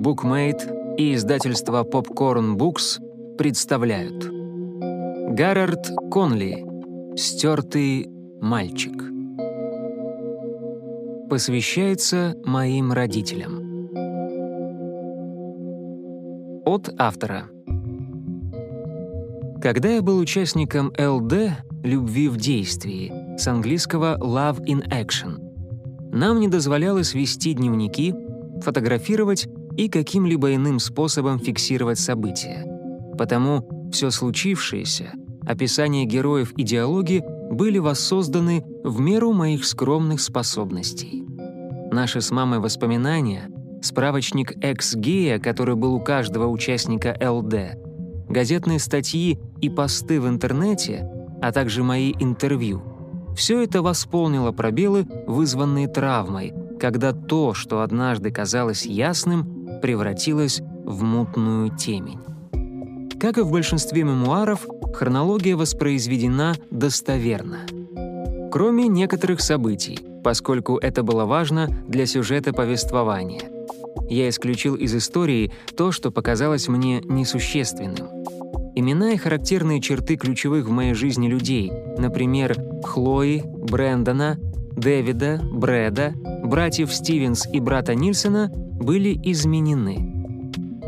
Bookmate и издательство Popcorn Books представляют. Гаррард Конли «Стертый мальчик» Посвящается моим родителям. От автора. Когда я был участником ЛД «Любви в действии» с английского «Love in Action», нам не дозволялось вести дневники, фотографировать и каким-либо иным способом фиксировать события. Потому все случившееся, описание героев и диалоги были воссозданы в меру моих скромных способностей. Наши с мамой воспоминания, справочник экс-гея, который был у каждого участника ЛД, газетные статьи и посты в интернете, а также мои интервью — все это восполнило пробелы, вызванные травмой, когда то, что однажды казалось ясным, превратилось в мутную темень. Как и в большинстве мемуаров, хронология воспроизведена достоверно. Кроме некоторых событий, поскольку это было важно для сюжета повествования. Я исключил из истории то, что показалось мне несущественным. Имена и характерные черты ключевых в моей жизни людей, например, Хлои, Брэндона, Дэвида, Брэда, братьев Стивенс и брата Нильсона, были изменены.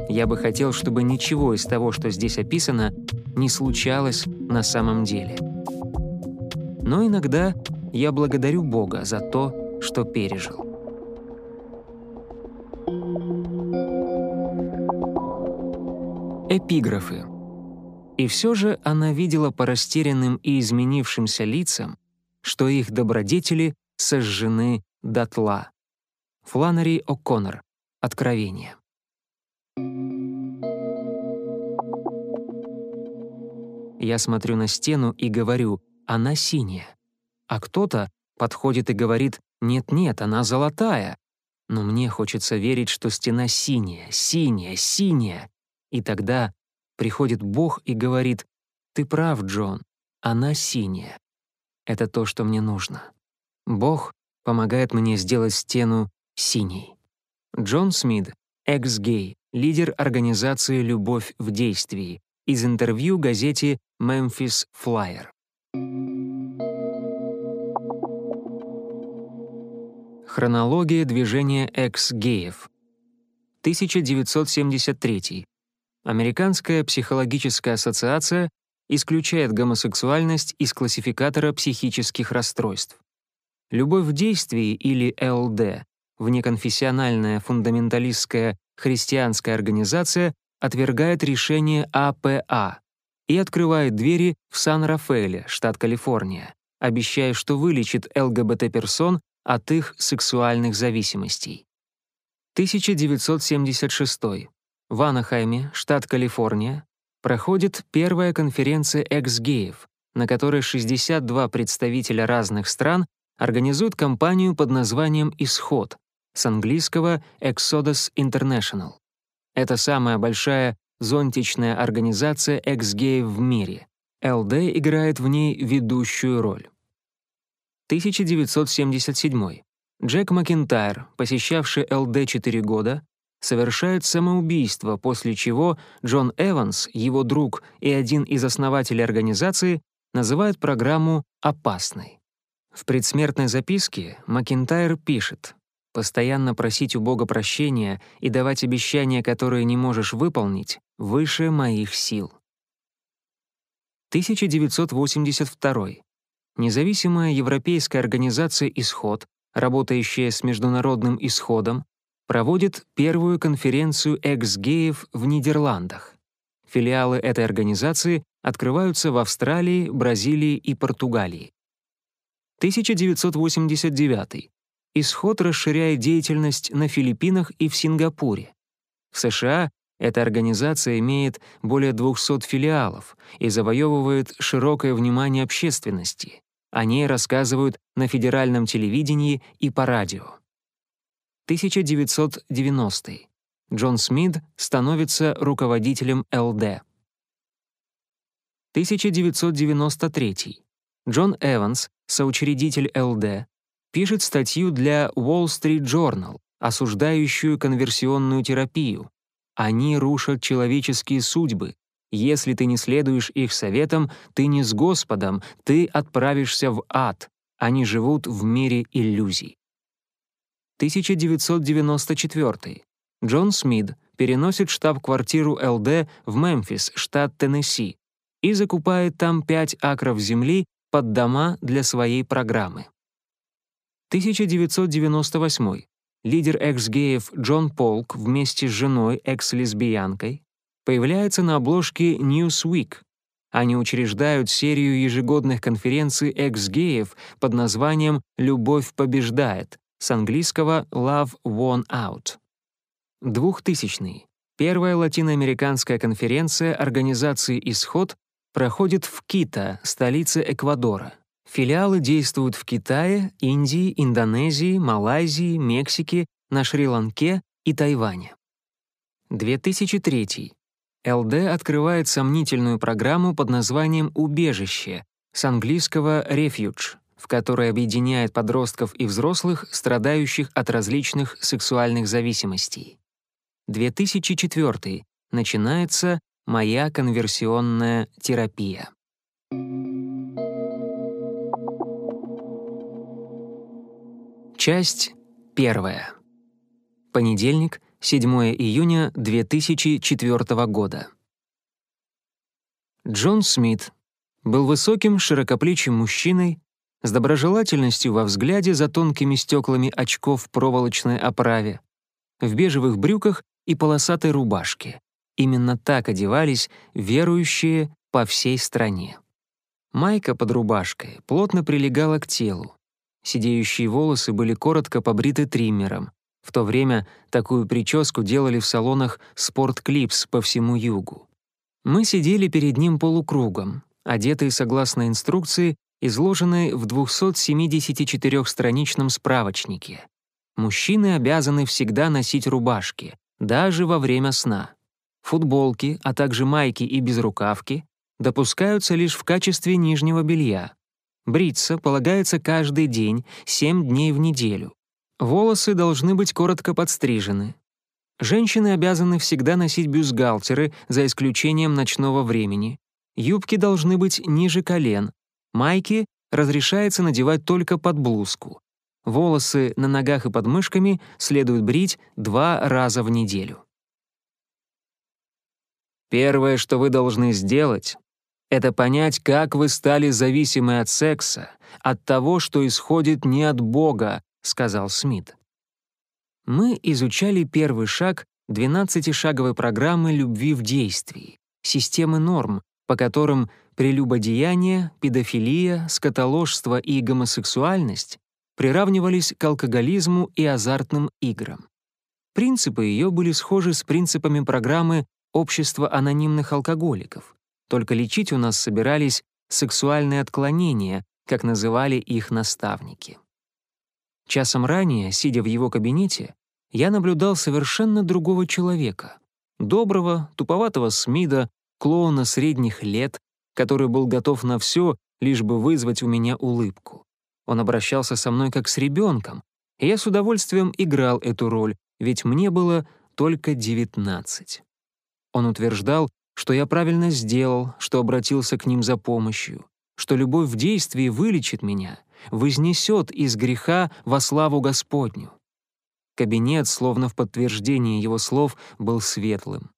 Я бы хотел, чтобы ничего из того, что здесь описано, не случалось на самом деле. Но иногда я благодарю Бога за то, что пережил. Эпиграфы. И все же она видела по растерянным и изменившимся лицам, что их добродетели сожжены дотла. Фланнери О'Коннор. Откровение. Я смотрю на стену и говорю, она синяя. А кто-то подходит и говорит, нет-нет, она золотая. Но мне хочется верить, что стена синяя, синяя, синяя. И тогда приходит Бог и говорит, «Ты прав, Джон, она синяя. Это то, что мне нужно». Бог помогает мне сделать стену синей. Джон Смит, экс-гей, лидер организации «Любовь в действии», из интервью газете «Memphis Flyer». Хронология движения экс-геев. 1973. Американская психологическая ассоциация исключает гомосексуальность из классификатора психических расстройств. Любовь в действии или ЛД, внеконфессиональная фундаменталистская христианская организация, отвергает решение АПА и открывает двери в Сан-Рафаэле, штат Калифорния, обещая, что вылечит ЛГБТ-персон от их сексуальных зависимостей. 1976. В Анахайме, штат Калифорния, проходит первая конференция экс-геев, на которой 62 представителя разных стран организуют кампанию под названием «Исход» с английского «Exodus International». Это самая большая зонтичная организация экс-геев в мире. ЛД играет в ней ведущую роль. 1977. Джек Макинтайр, посещавший ЛД 4 года, совершает самоубийство, после чего Джон Эванс, его друг и один из основателей организации, называют программу «опасной». В предсмертной записке Макинтайр пишет «Постоянно просить у Бога прощения и давать обещания, которые не можешь выполнить, выше моих сил». 1982. Независимая европейская организация «Исход», работающая с международным исходом, проводит первую конференцию экс-геев в Нидерландах. Филиалы этой организации открываются в Австралии, Бразилии и Португалии. 1989. Исход расширяет деятельность на Филиппинах и в Сингапуре. В США эта организация имеет более 200 филиалов и завоевывает широкое внимание общественности. О ней рассказывают на федеральном телевидении и по радио. 1990. Джон Смит становится руководителем ЛД. 1993. Джон Эванс, соучредитель ЛД, пишет статью для Wall Street Journal осуждающую конверсионную терапию. Они рушат человеческие судьбы. Если ты не следуешь их советам, ты не с Господом, ты отправишься в ад. Они живут в мире иллюзий. 1994. Джон Смит переносит штаб-квартиру ЛД в Мемфис, штат Теннесси, и закупает там 5 акров земли под дома для своей программы. 1998. Лидер экс-геев Джон Полк вместе с женой, экс-лесбиянкой, появляется на обложке Newsweek. Они учреждают серию ежегодных конференций экс-геев под названием «Любовь побеждает», с английского «Love Won Out». 2000. Первая латиноамериканская конференция организации «Исход» проходит в Кита, столице Эквадора. Филиалы действуют в Китае, Индии, Индонезии, Малайзии, Мексике, на Шри-Ланке и Тайване. 2003. ЛД открывает сомнительную программу под названием «Убежище» с английского «Refuge», в которой объединяет подростков и взрослых, страдающих от различных сексуальных зависимостей. 2004. Начинается «Моя конверсионная терапия». Часть первая. Понедельник, 7 июня 2004 года. Джон Смит был высоким, широкоплечим мужчиной с доброжелательностью во взгляде за тонкими стеклами очков в проволочной оправе, в бежевых брюках и полосатой рубашке. Именно так одевались верующие по всей стране. Майка под рубашкой плотно прилегала к телу. Сидеющие волосы были коротко побриты триммером. В то время такую прическу делали в салонах «Спорт Клипс» по всему югу. Мы сидели перед ним полукругом, одетые согласно инструкции, изложенной в 274-страничном справочнике. Мужчины обязаны всегда носить рубашки, даже во время сна. Футболки, а также майки и безрукавки допускаются лишь в качестве нижнего белья. Бриться полагается каждый день, 7 дней в неделю. Волосы должны быть коротко подстрижены. Женщины обязаны всегда носить бюстгальтеры, за исключением ночного времени. Юбки должны быть ниже колен. Майки разрешается надевать только под блузку. Волосы на ногах и под мышками следует брить два раза в неделю. Первое, что вы должны сделать, это понять, как вы стали зависимы от секса, от того, что исходит не от Бога, сказал Смит. Мы изучали первый шаг 12-шаговой программы любви в действии, системы норм, по которым прелюбодеяние, педофилия, скотоложство и гомосексуальность приравнивались к алкоголизму и азартным играм. Принципы ее были схожи с принципами программы «Общество анонимных алкоголиков», только лечить у нас собирались сексуальные отклонения, как называли их наставники. Часом ранее, сидя в его кабинете, я наблюдал совершенно другого человека. Доброго, туповатого Смида, клоуна средних лет, который был готов на все, лишь бы вызвать у меня улыбку. Он обращался со мной как с ребенком, и я с удовольствием играл эту роль, ведь мне было только девятнадцать. Он утверждал, что я правильно сделал, что обратился к ним за помощью, что любовь в действии вылечит меня, вознесет из греха во славу Господню. Кабинет, словно в подтверждение его слов, был светлым.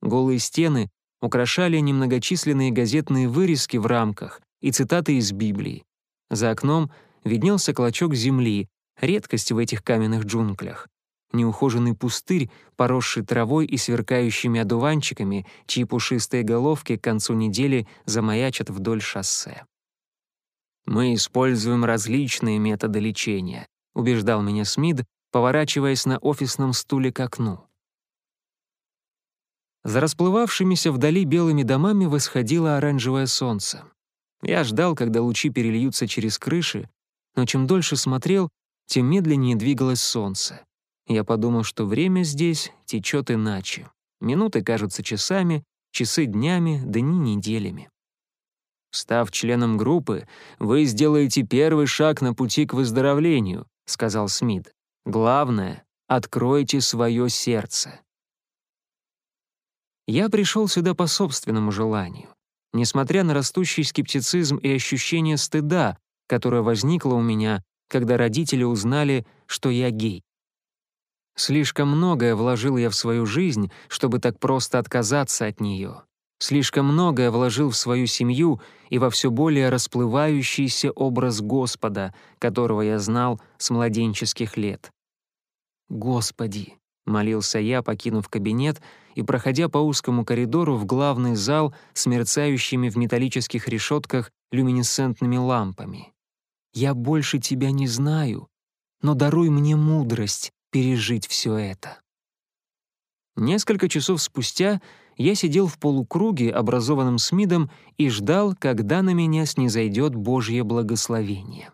Голые стены украшали немногочисленные газетные вырезки в рамках и цитаты из Библии. За окном виднелся клочок земли, редкость в этих каменных джунглях неухоженный пустырь, поросший травой и сверкающими одуванчиками, чьи пушистые головки к концу недели замаячат вдоль шоссе. «Мы используем различные методы лечения», — убеждал меня Смид, поворачиваясь на офисном стуле к окну. За расплывавшимися вдали белыми домами восходило оранжевое солнце. Я ждал, когда лучи перельются через крыши, но чем дольше смотрел, тем медленнее двигалось солнце. Я подумал, что время здесь течет иначе. Минуты кажутся часами, часы — днями, дни — неделями. «Став членом группы, вы сделаете первый шаг на пути к выздоровлению», — сказал Смит. «Главное — откройте свое сердце. Я пришел сюда по собственному желанию, несмотря на растущий скептицизм и ощущение стыда, которое возникло у меня, когда родители узнали, что я гей. Слишком многое вложил я в свою жизнь, чтобы так просто отказаться от нее. Слишком многое вложил в свою семью и во все более расплывающийся образ Господа, которого я знал с младенческих лет. «Господи!» — молился я, покинув кабинет и проходя по узкому коридору в главный зал с мерцающими в металлических решетках люминесцентными лампами. «Я больше тебя не знаю, но даруй мне мудрость пережить все это». Несколько часов спустя я сидел в полукруге, образованном Смидом, и ждал, когда на меня снизойдет Божье благословение.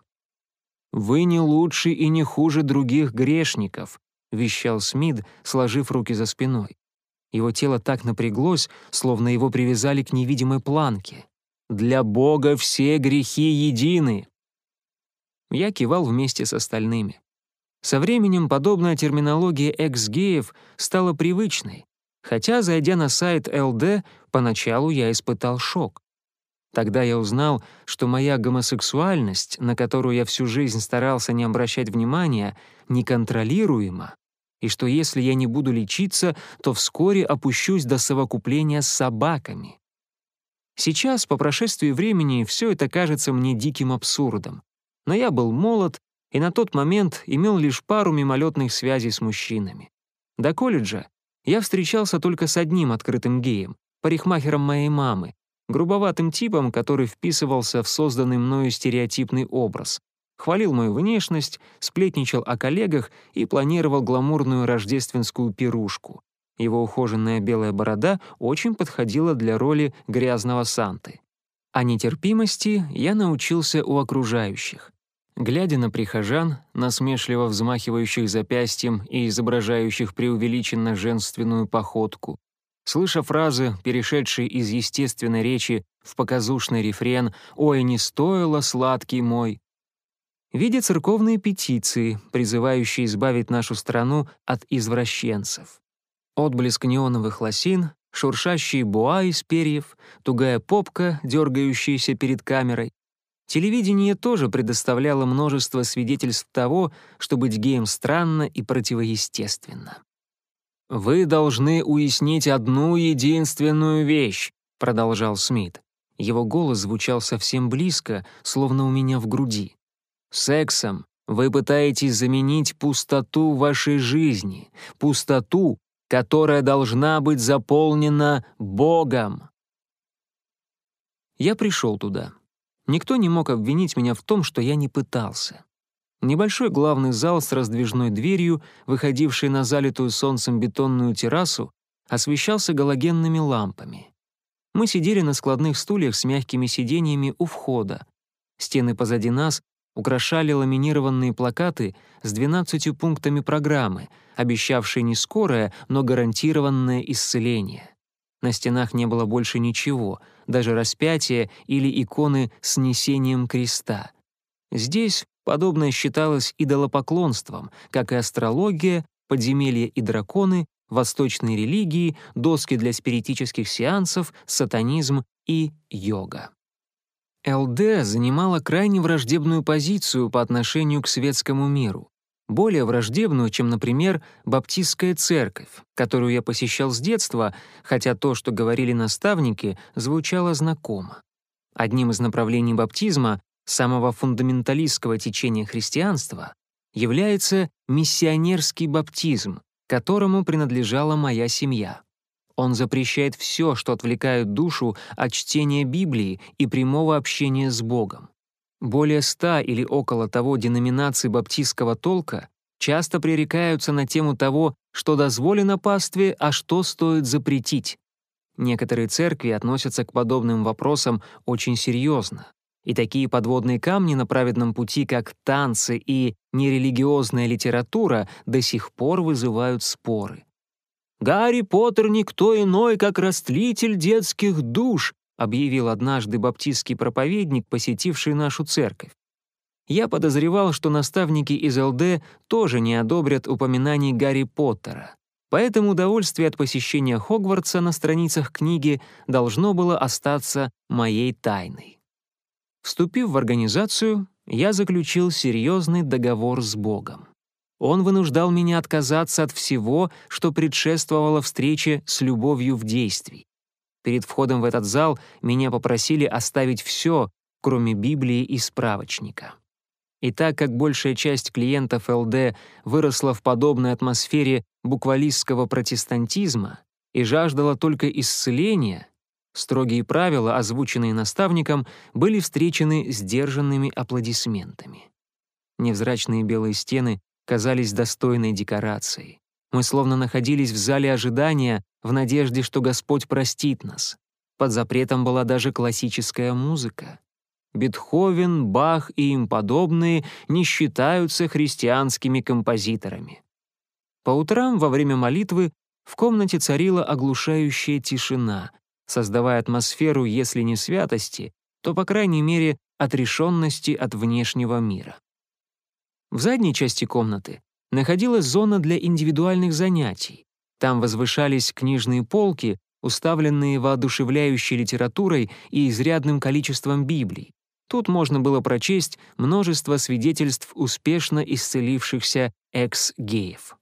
«Вы не лучше и не хуже других грешников», — вещал Смид, сложив руки за спиной. Его тело так напряглось, словно его привязали к невидимой планке. «Для Бога все грехи едины!» Я кивал вместе с остальными. Со временем подобная терминология экс-геев стала привычной, хотя, зайдя на сайт ЛД, поначалу я испытал шок. Тогда я узнал, что моя гомосексуальность, на которую я всю жизнь старался не обращать внимания, неконтролируема, и что если я не буду лечиться, то вскоре опущусь до совокупления с собаками. Сейчас, по прошествии времени, все это кажется мне диким абсурдом. Но я был молод и на тот момент имел лишь пару мимолетных связей с мужчинами. До колледжа я встречался только с одним открытым геем, парикмахером моей мамы, грубоватым типом, который вписывался в созданный мною стереотипный образ. Хвалил мою внешность, сплетничал о коллегах и планировал гламурную рождественскую пирушку. Его ухоженная белая борода очень подходила для роли грязного Санты. О нетерпимости я научился у окружающих. Глядя на прихожан, насмешливо взмахивающих запястьем и изображающих преувеличенно женственную походку, слыша фразы, перешедшие из естественной речи в показушный рефрен «Ой, не стоило, сладкий мой», видя церковные петиции, призывающие избавить нашу страну от извращенцев. Отблеск неоновых лосин, шуршащие буа из перьев, тугая попка, дергающаяся перед камерой, Телевидение тоже предоставляло множество свидетельств того, что быть геем странно и противоестественно. «Вы должны уяснить одну единственную вещь», — продолжал Смит. Его голос звучал совсем близко, словно у меня в груди. «Сексом вы пытаетесь заменить пустоту вашей жизни, пустоту, которая должна быть заполнена Богом». Я пришел туда. Никто не мог обвинить меня в том, что я не пытался. Небольшой главный зал с раздвижной дверью, выходивший на залитую солнцем бетонную террасу, освещался галогенными лампами. Мы сидели на складных стульях с мягкими сиденьями у входа. Стены позади нас украшали ламинированные плакаты с 12 пунктами программы, обещавшие не скорое, но гарантированное исцеление. На стенах не было больше ничего, даже распятия или иконы с несением креста. Здесь подобное считалось идолопоклонством, как и астрология, подземелья и драконы, восточные религии, доски для спиритических сеансов, сатанизм и йога. ЛД занимала крайне враждебную позицию по отношению к светскому миру более враждебную, чем, например, баптистская церковь, которую я посещал с детства, хотя то, что говорили наставники, звучало знакомо. Одним из направлений баптизма, самого фундаменталистского течения христианства, является миссионерский баптизм, которому принадлежала моя семья. Он запрещает все, что отвлекает душу от чтения Библии и прямого общения с Богом. Более ста или около того деноминаций баптистского толка часто пререкаются на тему того, что дозволено пастве, а что стоит запретить. Некоторые церкви относятся к подобным вопросам очень серьезно. И такие подводные камни на праведном пути, как танцы и нерелигиозная литература, до сих пор вызывают споры. «Гарри Поттер никто иной, как растлитель детских душ», объявил однажды баптистский проповедник, посетивший нашу церковь. я подозревал, что наставники из ЛД тоже не одобрят упоминаний Гарри Поттера. Поэтому удовольствие от посещения Хогвартса на страницах книги должно было остаться моей тайной. Вступив в организацию, я заключил серьезный договор с Богом. Он вынуждал меня отказаться от всего, что предшествовало встрече с любовью в действии. Перед входом в этот зал меня попросили оставить все, кроме Библии и справочника. И так как большая часть клиентов ЛД выросла в подобной атмосфере буквалистского протестантизма и жаждала только исцеления, строгие правила, озвученные наставником, были встречены сдержанными аплодисментами. Невзрачные белые стены казались достойной декорацией. Мы словно находились в зале ожидания в надежде, что Господь простит нас. Под запретом была даже классическая музыка. Бетховен, Бах и им подобные не считаются христианскими композиторами. По утрам во время молитвы в комнате царила оглушающая тишина, создавая атмосферу, если не святости, то, по крайней мере, отрешенности от внешнего мира. В задней части комнаты находилась зона для индивидуальных занятий. Там возвышались книжные полки, уставленные воодушевляющей литературой и изрядным количеством Библий. Тут можно было прочесть множество свидетельств успешно исцелившихся экс-геев.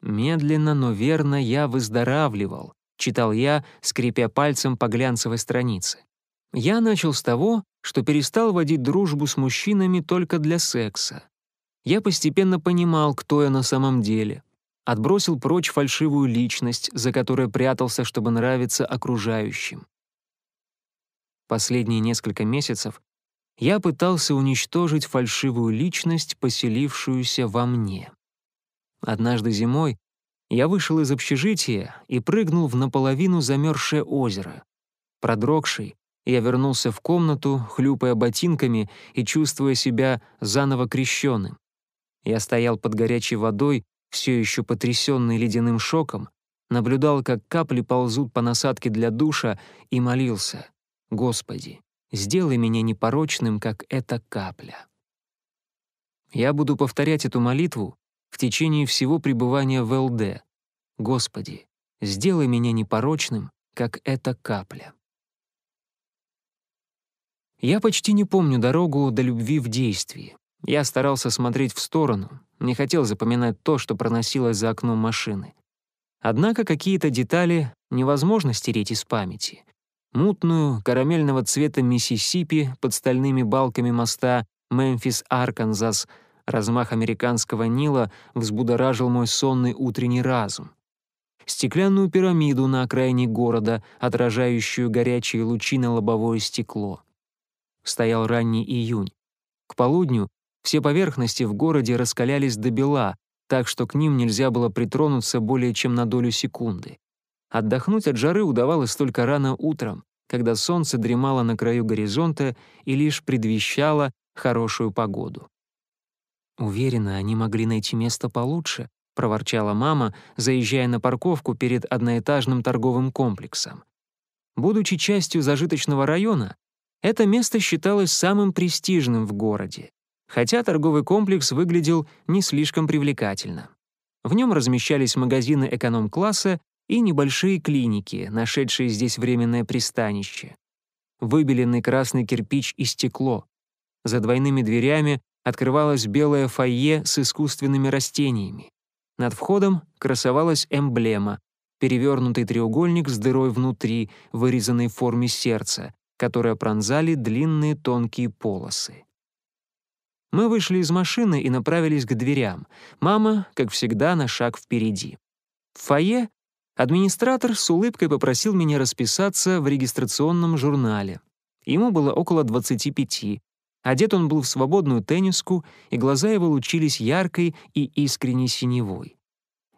«Медленно, но верно я выздоравливал», — читал я, скрипя пальцем по глянцевой странице. Я начал с того, что перестал водить дружбу с мужчинами только для секса. Я постепенно понимал, кто я на самом деле. Отбросил прочь фальшивую личность, за которой прятался, чтобы нравиться окружающим. Последние несколько месяцев я пытался уничтожить фальшивую личность, поселившуюся во мне. Однажды зимой я вышел из общежития и прыгнул в наполовину замерзшее озеро. Продрогший, я вернулся в комнату, хлюпая ботинками и чувствуя себя заново крещенным. Я стоял под горячей водой, все еще потрясенный ледяным шоком, наблюдал, как капли ползут по насадке для душа и молился. Господи, сделай меня непорочным, как эта капля. Я буду повторять эту молитву в течение всего пребывания в ЛД. Господи, сделай меня непорочным, как эта капля. Я почти не помню дорогу до любви в действии. Я старался смотреть в сторону, не хотел запоминать то, что проносилось за окном машины. Однако какие-то детали невозможно стереть из памяти мутную, карамельного цвета Миссисипи под стальными балками моста Мемфис-Арканзас, размах американского Нила взбудоражил мой сонный утренний разум. Стеклянную пирамиду на окраине города, отражающую горячие лучи на лобовое стекло. Стоял ранний июнь. К полудню все поверхности в городе раскалялись до бела, так что к ним нельзя было притронуться более чем на долю секунды. Отдохнуть от жары удавалось только рано утром, когда солнце дремало на краю горизонта и лишь предвещало хорошую погоду. «Уверена, они могли найти место получше», — проворчала мама, заезжая на парковку перед одноэтажным торговым комплексом. Будучи частью зажиточного района, это место считалось самым престижным в городе, хотя торговый комплекс выглядел не слишком привлекательно. В нем размещались магазины эконом-класса и небольшие клиники, нашедшие здесь временное пристанище. Выбеленный красный кирпич и стекло. За двойными дверями открывалось белое фойе с искусственными растениями. Над входом красовалась эмблема — перевернутый треугольник с дырой внутри, вырезанной в форме сердца, которое пронзали длинные тонкие полосы. Мы вышли из машины и направились к дверям. Мама, как всегда, на шаг впереди. В фойе Администратор с улыбкой попросил меня расписаться в регистрационном журнале. Ему было около 25. Одет он был в свободную тенниску, и глаза его лучились яркой и искренней синевой.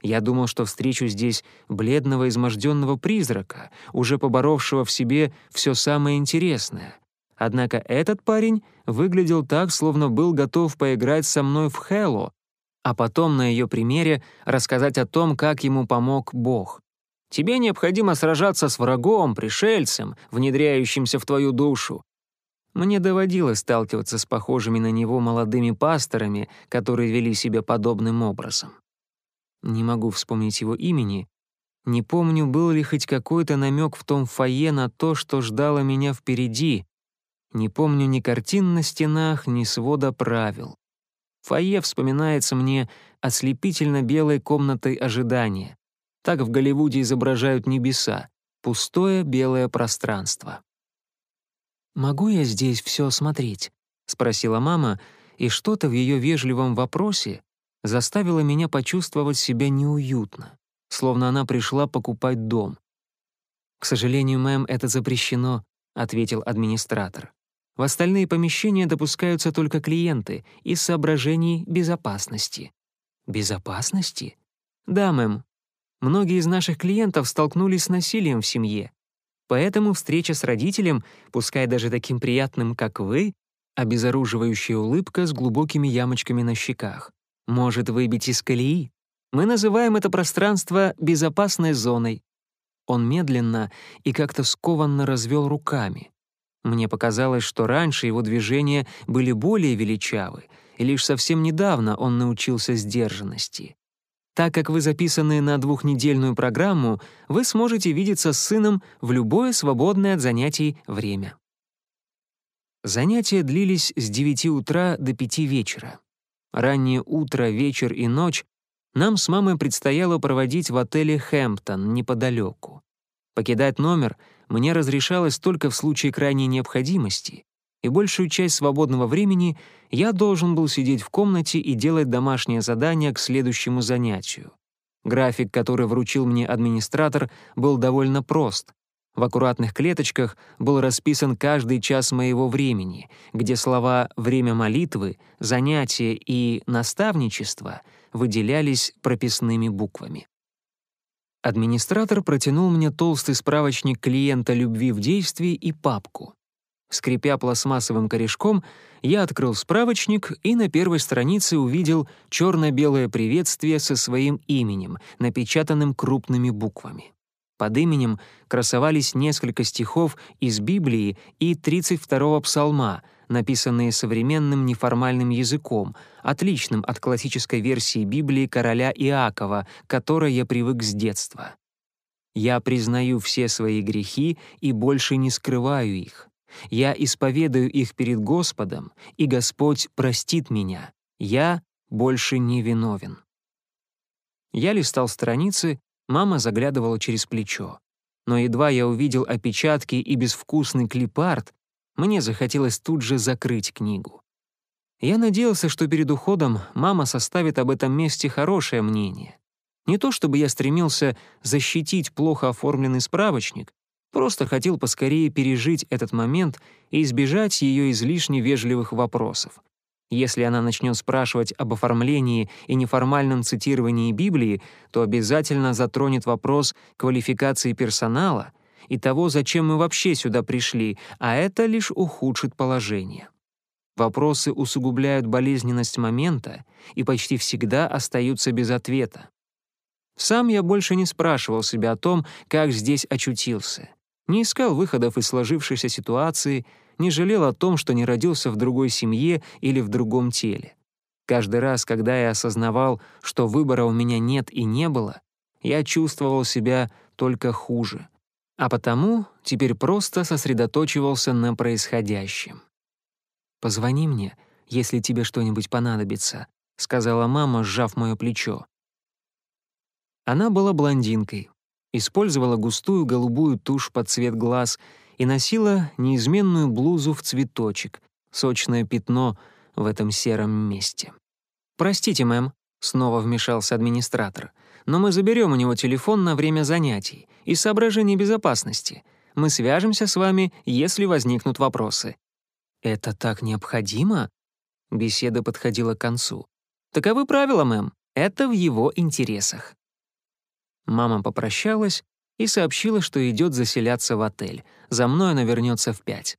Я думал, что встречу здесь бледного изможденного призрака, уже поборовшего в себе все самое интересное. Однако этот парень выглядел так, словно был готов поиграть со мной в Хэлло, а потом на ее примере рассказать о том, как ему помог Бог. Тебе необходимо сражаться с врагом, пришельцем, внедряющимся в твою душу. Мне доводилось сталкиваться с похожими на него молодыми пасторами, которые вели себя подобным образом. Не могу вспомнить его имени. Не помню, был ли хоть какой-то намек в том фойе на то, что ждало меня впереди. Не помню ни картин на стенах, ни свода правил. Фойе вспоминается мне ослепительно белой комнатой ожидания. Так в Голливуде изображают небеса, пустое белое пространство. «Могу я здесь все осмотреть?» — спросила мама, и что-то в ее вежливом вопросе заставило меня почувствовать себя неуютно, словно она пришла покупать дом. «К сожалению, мэм, это запрещено», — ответил администратор. «В остальные помещения допускаются только клиенты из соображений безопасности». «Безопасности?» «Да, мэм. Многие из наших клиентов столкнулись с насилием в семье. Поэтому встреча с родителем, пускай даже таким приятным, как вы, обезоруживающая улыбка с глубокими ямочками на щеках, может выбить из колеи. Мы называем это пространство безопасной зоной. Он медленно и как-то скованно развел руками. Мне показалось, что раньше его движения были более величавы, и лишь совсем недавно он научился сдержанности. Так как вы записаны на двухнедельную программу, вы сможете видеться с сыном в любое свободное от занятий время. Занятия длились с 9 утра до 5 вечера. Раннее утро, вечер и ночь нам с мамой предстояло проводить в отеле «Хэмптон» неподалеку. Покидать номер мне разрешалось только в случае крайней необходимости, и большую часть свободного времени я должен был сидеть в комнате и делать домашнее задание к следующему занятию. График, который вручил мне администратор, был довольно прост. В аккуратных клеточках был расписан каждый час моего времени, где слова «время молитвы», «занятие» и «наставничество» выделялись прописными буквами. Администратор протянул мне толстый справочник клиента любви в действии и папку. Скрипя пластмассовым корешком, я открыл справочник и на первой странице увидел черно-белое приветствие со своим именем, напечатанным крупными буквами. Под именем красовались несколько стихов из Библии и 32-го псалма, написанные современным неформальным языком, отличным от классической версии Библии короля Иакова, которой я привык с детства. «Я признаю все свои грехи и больше не скрываю их. Я исповедаю их перед Господом, и Господь простит меня. Я больше не виновен». Я листал страницы, мама заглядывала через плечо. Но едва я увидел опечатки и безвкусный клипарт, мне захотелось тут же закрыть книгу. Я надеялся, что перед уходом мама составит об этом месте хорошее мнение. Не то чтобы я стремился защитить плохо оформленный справочник, Просто хотел поскорее пережить этот момент и избежать ее излишне вежливых вопросов. Если она начнет спрашивать об оформлении и неформальном цитировании Библии, то обязательно затронет вопрос квалификации персонала и того, зачем мы вообще сюда пришли, а это лишь ухудшит положение. Вопросы усугубляют болезненность момента и почти всегда остаются без ответа. Сам я больше не спрашивал себя о том, как здесь очутился не искал выходов из сложившейся ситуации, не жалел о том, что не родился в другой семье или в другом теле. Каждый раз, когда я осознавал, что выбора у меня нет и не было, я чувствовал себя только хуже. А потому теперь просто сосредоточивался на происходящем. «Позвони мне, если тебе что-нибудь понадобится», — сказала мама, сжав моё плечо. Она была блондинкой, использовала густую голубую тушь под цвет глаз и носила неизменную блузу в цветочек, сочное пятно в этом сером месте. «Простите, мэм», — снова вмешался администратор, «но мы заберем у него телефон на время занятий из соображений безопасности. Мы свяжемся с вами, если возникнут вопросы». «Это так необходимо?» Беседа подходила к концу. «Таковы правила, мэм. Это в его интересах». Мама попрощалась и сообщила, что идет заселяться в отель. За мной она вернется в пять.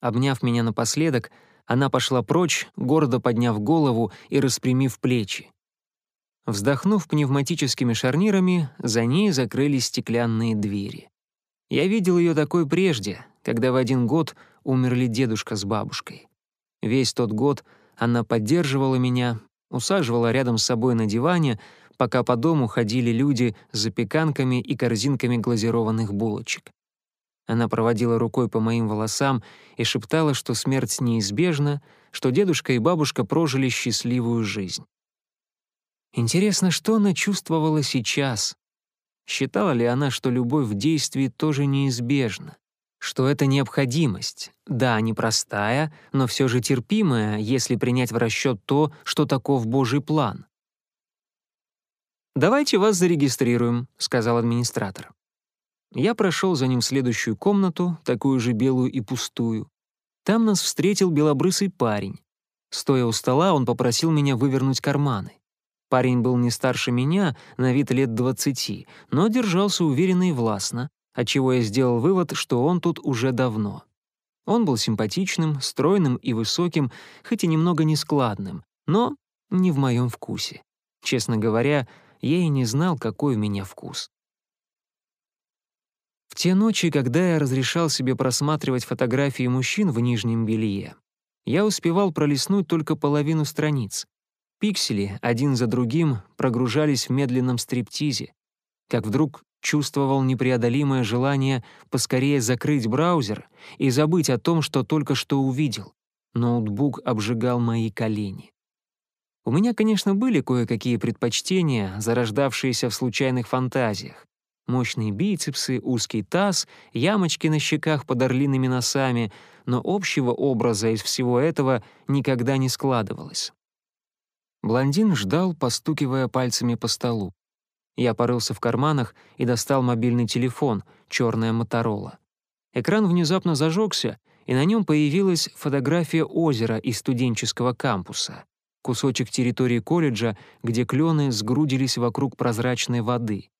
Обняв меня напоследок, она пошла прочь, гордо подняв голову и распрямив плечи. Вздохнув пневматическими шарнирами, за ней закрылись стеклянные двери. Я видел ее такой прежде, когда в один год умерли дедушка с бабушкой. Весь тот год она поддерживала меня, усаживала рядом с собой на диване, пока по дому ходили люди с запеканками и корзинками глазированных булочек. Она проводила рукой по моим волосам и шептала, что смерть неизбежна, что дедушка и бабушка прожили счастливую жизнь. Интересно, что она чувствовала сейчас? Считала ли она, что любовь в действии тоже неизбежна? Что это необходимость, да, непростая, но все же терпимая, если принять в расчет то, что таков Божий план? «Давайте вас зарегистрируем», — сказал администратор. Я прошел за ним в следующую комнату, такую же белую и пустую. Там нас встретил белобрысый парень. Стоя у стола, он попросил меня вывернуть карманы. Парень был не старше меня, на вид лет двадцати, но держался уверенно и властно, отчего я сделал вывод, что он тут уже давно. Он был симпатичным, стройным и высоким, хоть и немного нескладным, но не в моем вкусе. Честно говоря, я и не знал, какой у меня вкус. В те ночи, когда я разрешал себе просматривать фотографии мужчин в нижнем белье, я успевал пролистнуть только половину страниц. Пиксели один за другим прогружались в медленном стриптизе. Как вдруг чувствовал непреодолимое желание поскорее закрыть браузер и забыть о том, что только что увидел. Ноутбук обжигал мои колени. У меня, конечно, были кое-какие предпочтения, зарождавшиеся в случайных фантазиях. Мощные бицепсы, узкий таз, ямочки на щеках под орлиными носами, но общего образа из всего этого никогда не складывалось. Блондин ждал, постукивая пальцами по столу. Я порылся в карманах и достал мобильный телефон, черная Моторола. Экран внезапно зажегся, и на нем появилась фотография озера из студенческого кампуса. Кусочек территории колледжа, где клены сгрудились вокруг прозрачной воды.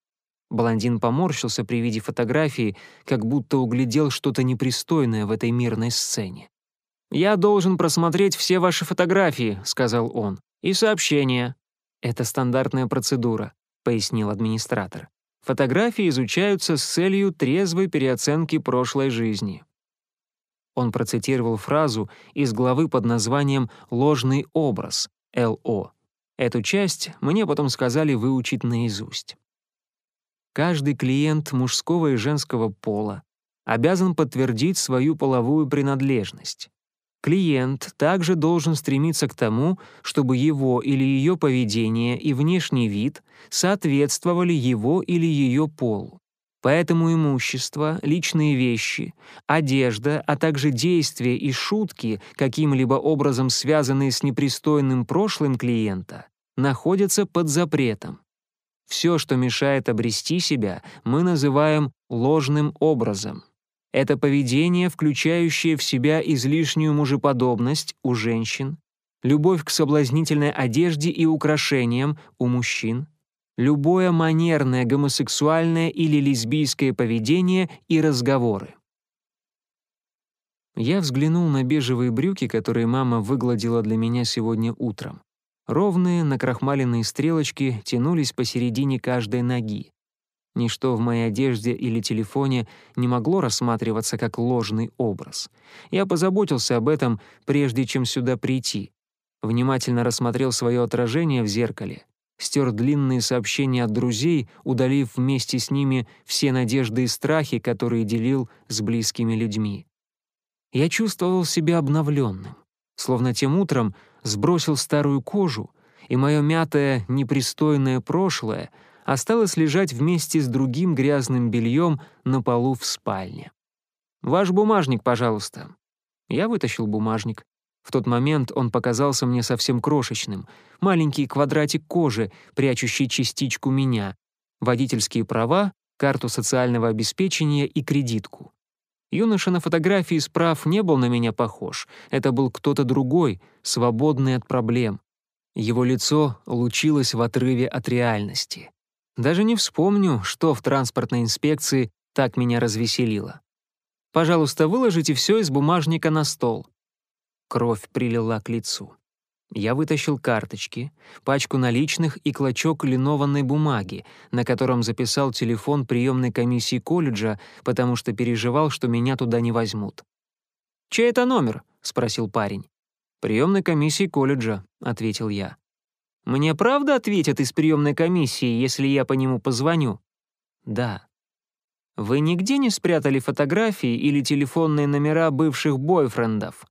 Блондин поморщился при виде фотографии, как будто углядел что-то непристойное в этой мирной сцене. «Я должен просмотреть все ваши фотографии», — сказал он, — «и сообщения». «Это стандартная процедура», — пояснил администратор. «Фотографии изучаются с целью трезвой переоценки прошлой жизни». Он процитировал фразу из главы под названием «Ложный образ» — ЛО. Эту часть мне потом сказали выучить наизусть. Каждый клиент мужского и женского пола обязан подтвердить свою половую принадлежность. Клиент также должен стремиться к тому, чтобы его или ее поведение и внешний вид соответствовали его или ее полу. Поэтому имущество, личные вещи, одежда, а также действия и шутки, каким-либо образом связанные с непристойным прошлым клиента, находятся под запретом. Все, что мешает обрести себя, мы называем ложным образом. Это поведение, включающее в себя излишнюю мужеподобность у женщин, любовь к соблазнительной одежде и украшениям у мужчин, любое манерное гомосексуальное или лесбийское поведение и разговоры. Я взглянул на бежевые брюки, которые мама выгладила для меня сегодня утром. Ровные, накрахмаленные стрелочки тянулись посередине каждой ноги. Ничто в моей одежде или телефоне не могло рассматриваться как ложный образ. Я позаботился об этом, прежде чем сюда прийти. Внимательно рассмотрел свое отражение в зеркале, стер длинные сообщения от друзей, удалив вместе с ними все надежды и страхи, которые делил с близкими людьми. Я чувствовал себя обновленным, словно тем утром сбросил старую кожу, и мое мятое, непристойное прошлое осталось лежать вместе с другим грязным бельем на полу в спальне. «Ваш бумажник, пожалуйста». Я вытащил бумажник. В тот момент он показался мне совсем крошечным. Маленький квадратик кожи, прячущий частичку меня. Водительские права, карту социального обеспечения и кредитку. Юноша на фотографии справ не был на меня похож. Это был кто-то другой, свободный от проблем. Его лицо лучилось в отрыве от реальности. Даже не вспомню, что в транспортной инспекции так меня развеселило. «Пожалуйста, выложите все из бумажника на стол». Кровь прилила к лицу. Я вытащил карточки, пачку наличных и клочок линованной бумаги, на котором записал телефон приемной комиссии колледжа, потому что переживал, что меня туда не возьмут. «Чей это номер?» — спросил парень. «Приемной комиссии колледжа», — ответил я. «Мне правда ответят из приемной комиссии, если я по нему позвоню?» «Да». «Вы нигде не спрятали фотографии или телефонные номера бывших бойфрендов?»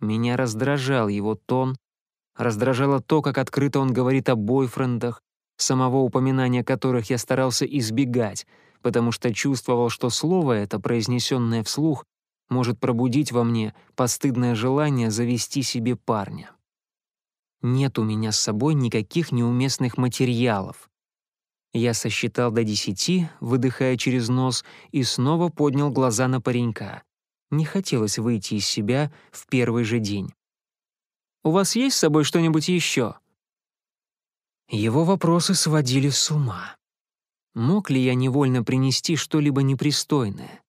Меня раздражал его тон, Раздражало то, как открыто он говорит о бойфрендах, самого упоминания которых я старался избегать, потому что чувствовал, что слово это, произнесенное вслух, может пробудить во мне постыдное желание завести себе парня. Нет у меня с собой никаких неуместных материалов. Я сосчитал до десяти, выдыхая через нос, и снова поднял глаза на паренька. Не хотелось выйти из себя в первый же день. У вас есть с собой что-нибудь еще?» Его вопросы сводили с ума. Мог ли я невольно принести что-либо непристойное?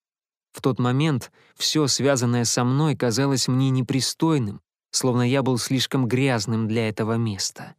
В тот момент все, связанное со мной, казалось мне непристойным, словно я был слишком грязным для этого места.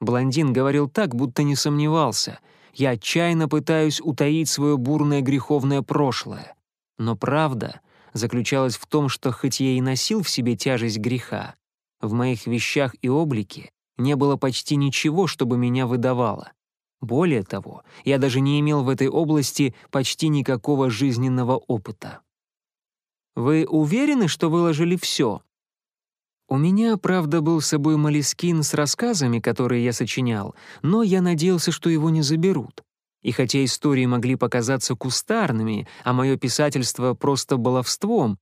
Блондин говорил так, будто не сомневался. Я отчаянно пытаюсь утаить свое бурное греховное прошлое. Но правда заключалась в том, что хоть я и носил в себе тяжесть греха, в моих вещах и облике не было почти ничего, чтобы меня выдавало. Более того, я даже не имел в этой области почти никакого жизненного опыта. «Вы уверены, что выложили все?» У меня, правда, был с собой молескин с рассказами, которые я сочинял, но я надеялся, что его не заберут. И хотя истории могли показаться кустарными, а мое писательство просто баловством,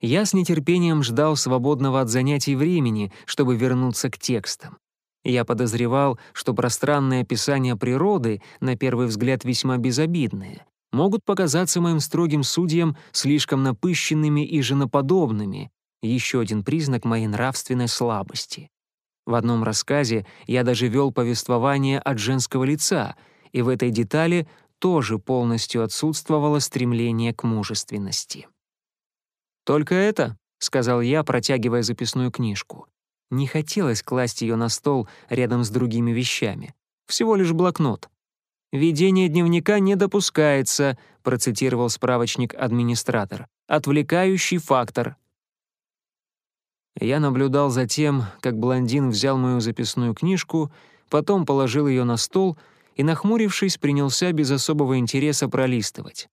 я с нетерпением ждал свободного от занятий времени, чтобы вернуться к текстам. Я подозревал, что пространные описания природы, на первый взгляд весьма безобидные, могут показаться моим строгим судьям слишком напыщенными и женоподобными, еще один признак моей нравственной слабости. В одном рассказе я даже вел повествование от женского лица, и в этой детали тоже полностью отсутствовало стремление к мужественности. «Только это?» — сказал я, протягивая записную книжку. Не хотелось класть ее на стол рядом с другими вещами. Всего лишь блокнот. «Ведение дневника не допускается», — процитировал справочник администратор. «Отвлекающий фактор». Я наблюдал за тем, как блондин взял мою записную книжку, потом положил ее на стол и, нахмурившись, принялся без особого интереса пролистывать.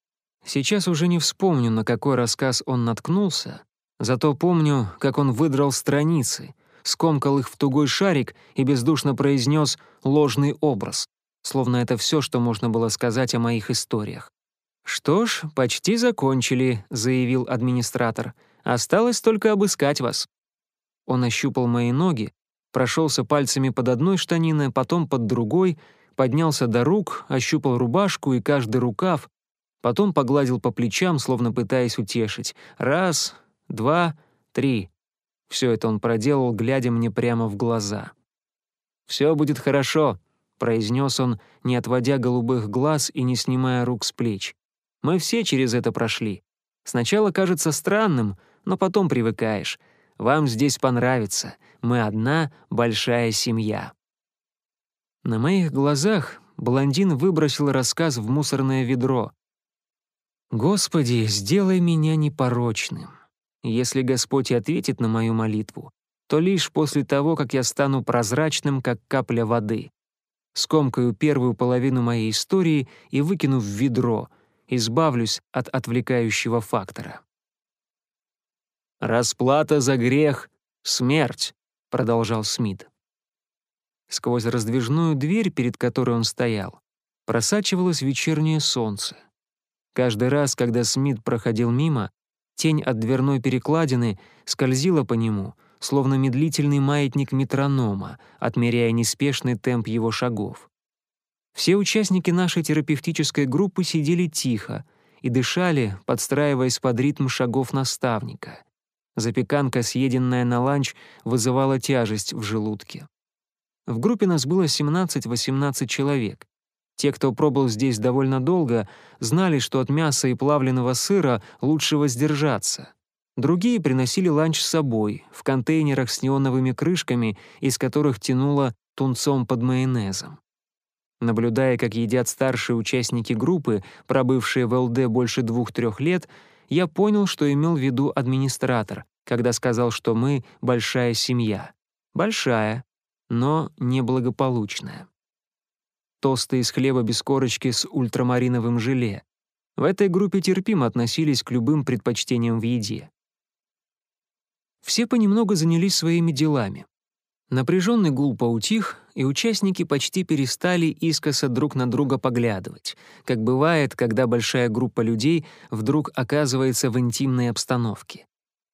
Сейчас уже не вспомню, на какой рассказ он наткнулся, зато помню, как он выдрал страницы, скомкал их в тугой шарик и бездушно произнес ложный образ, словно это все, что можно было сказать о моих историях. «Что ж, почти закончили», — заявил администратор. «Осталось только обыскать вас». Он ощупал мои ноги, прошелся пальцами под одной штаниной, потом под другой, поднялся до рук, ощупал рубашку и каждый рукав, Потом погладил по плечам, словно пытаясь утешить. Раз, два, три. Все это он проделал, глядя мне прямо в глаза. «Все будет хорошо», — произнес он, не отводя голубых глаз и не снимая рук с плеч. «Мы все через это прошли. Сначала кажется странным, но потом привыкаешь. Вам здесь понравится. Мы одна большая семья». На моих глазах блондин выбросил рассказ в мусорное ведро. «Господи, сделай меня непорочным. Если Господь ответит на мою молитву, то лишь после того, как я стану прозрачным, как капля воды. Скомкаю первую половину моей истории и выкину в ведро, избавлюсь от отвлекающего фактора». «Расплата за грех — смерть», — продолжал Смит. Сквозь раздвижную дверь, перед которой он стоял, просачивалось вечернее солнце. Каждый раз, когда Смит проходил мимо, тень от дверной перекладины скользила по нему, словно медлительный маятник метронома, отмеряя неспешный темп его шагов. Все участники нашей терапевтической группы сидели тихо и дышали, подстраиваясь под ритм шагов наставника. Запеканка, съеденная на ланч, вызывала тяжесть в желудке. В группе нас было 17-18 человек. Те, кто пробыл здесь довольно долго, знали, что от мяса и плавленного сыра лучше воздержаться. Другие приносили ланч с собой, в контейнерах с неоновыми крышками, из которых тянуло тунцом под майонезом. Наблюдая, как едят старшие участники группы, пробывшие в ЛД больше двух-трех лет, я понял, что имел в виду администратор, когда сказал, что мы — большая семья. Большая, но неблагополучная. Тосты из хлеба без корочки с ультрамариновым желе. В этой группе терпимо относились к любым предпочтениям в еде. Все понемногу занялись своими делами. Напряженный гул поутих, и участники почти перестали искоса друг на друга поглядывать, как бывает, когда большая группа людей вдруг оказывается в интимной обстановке.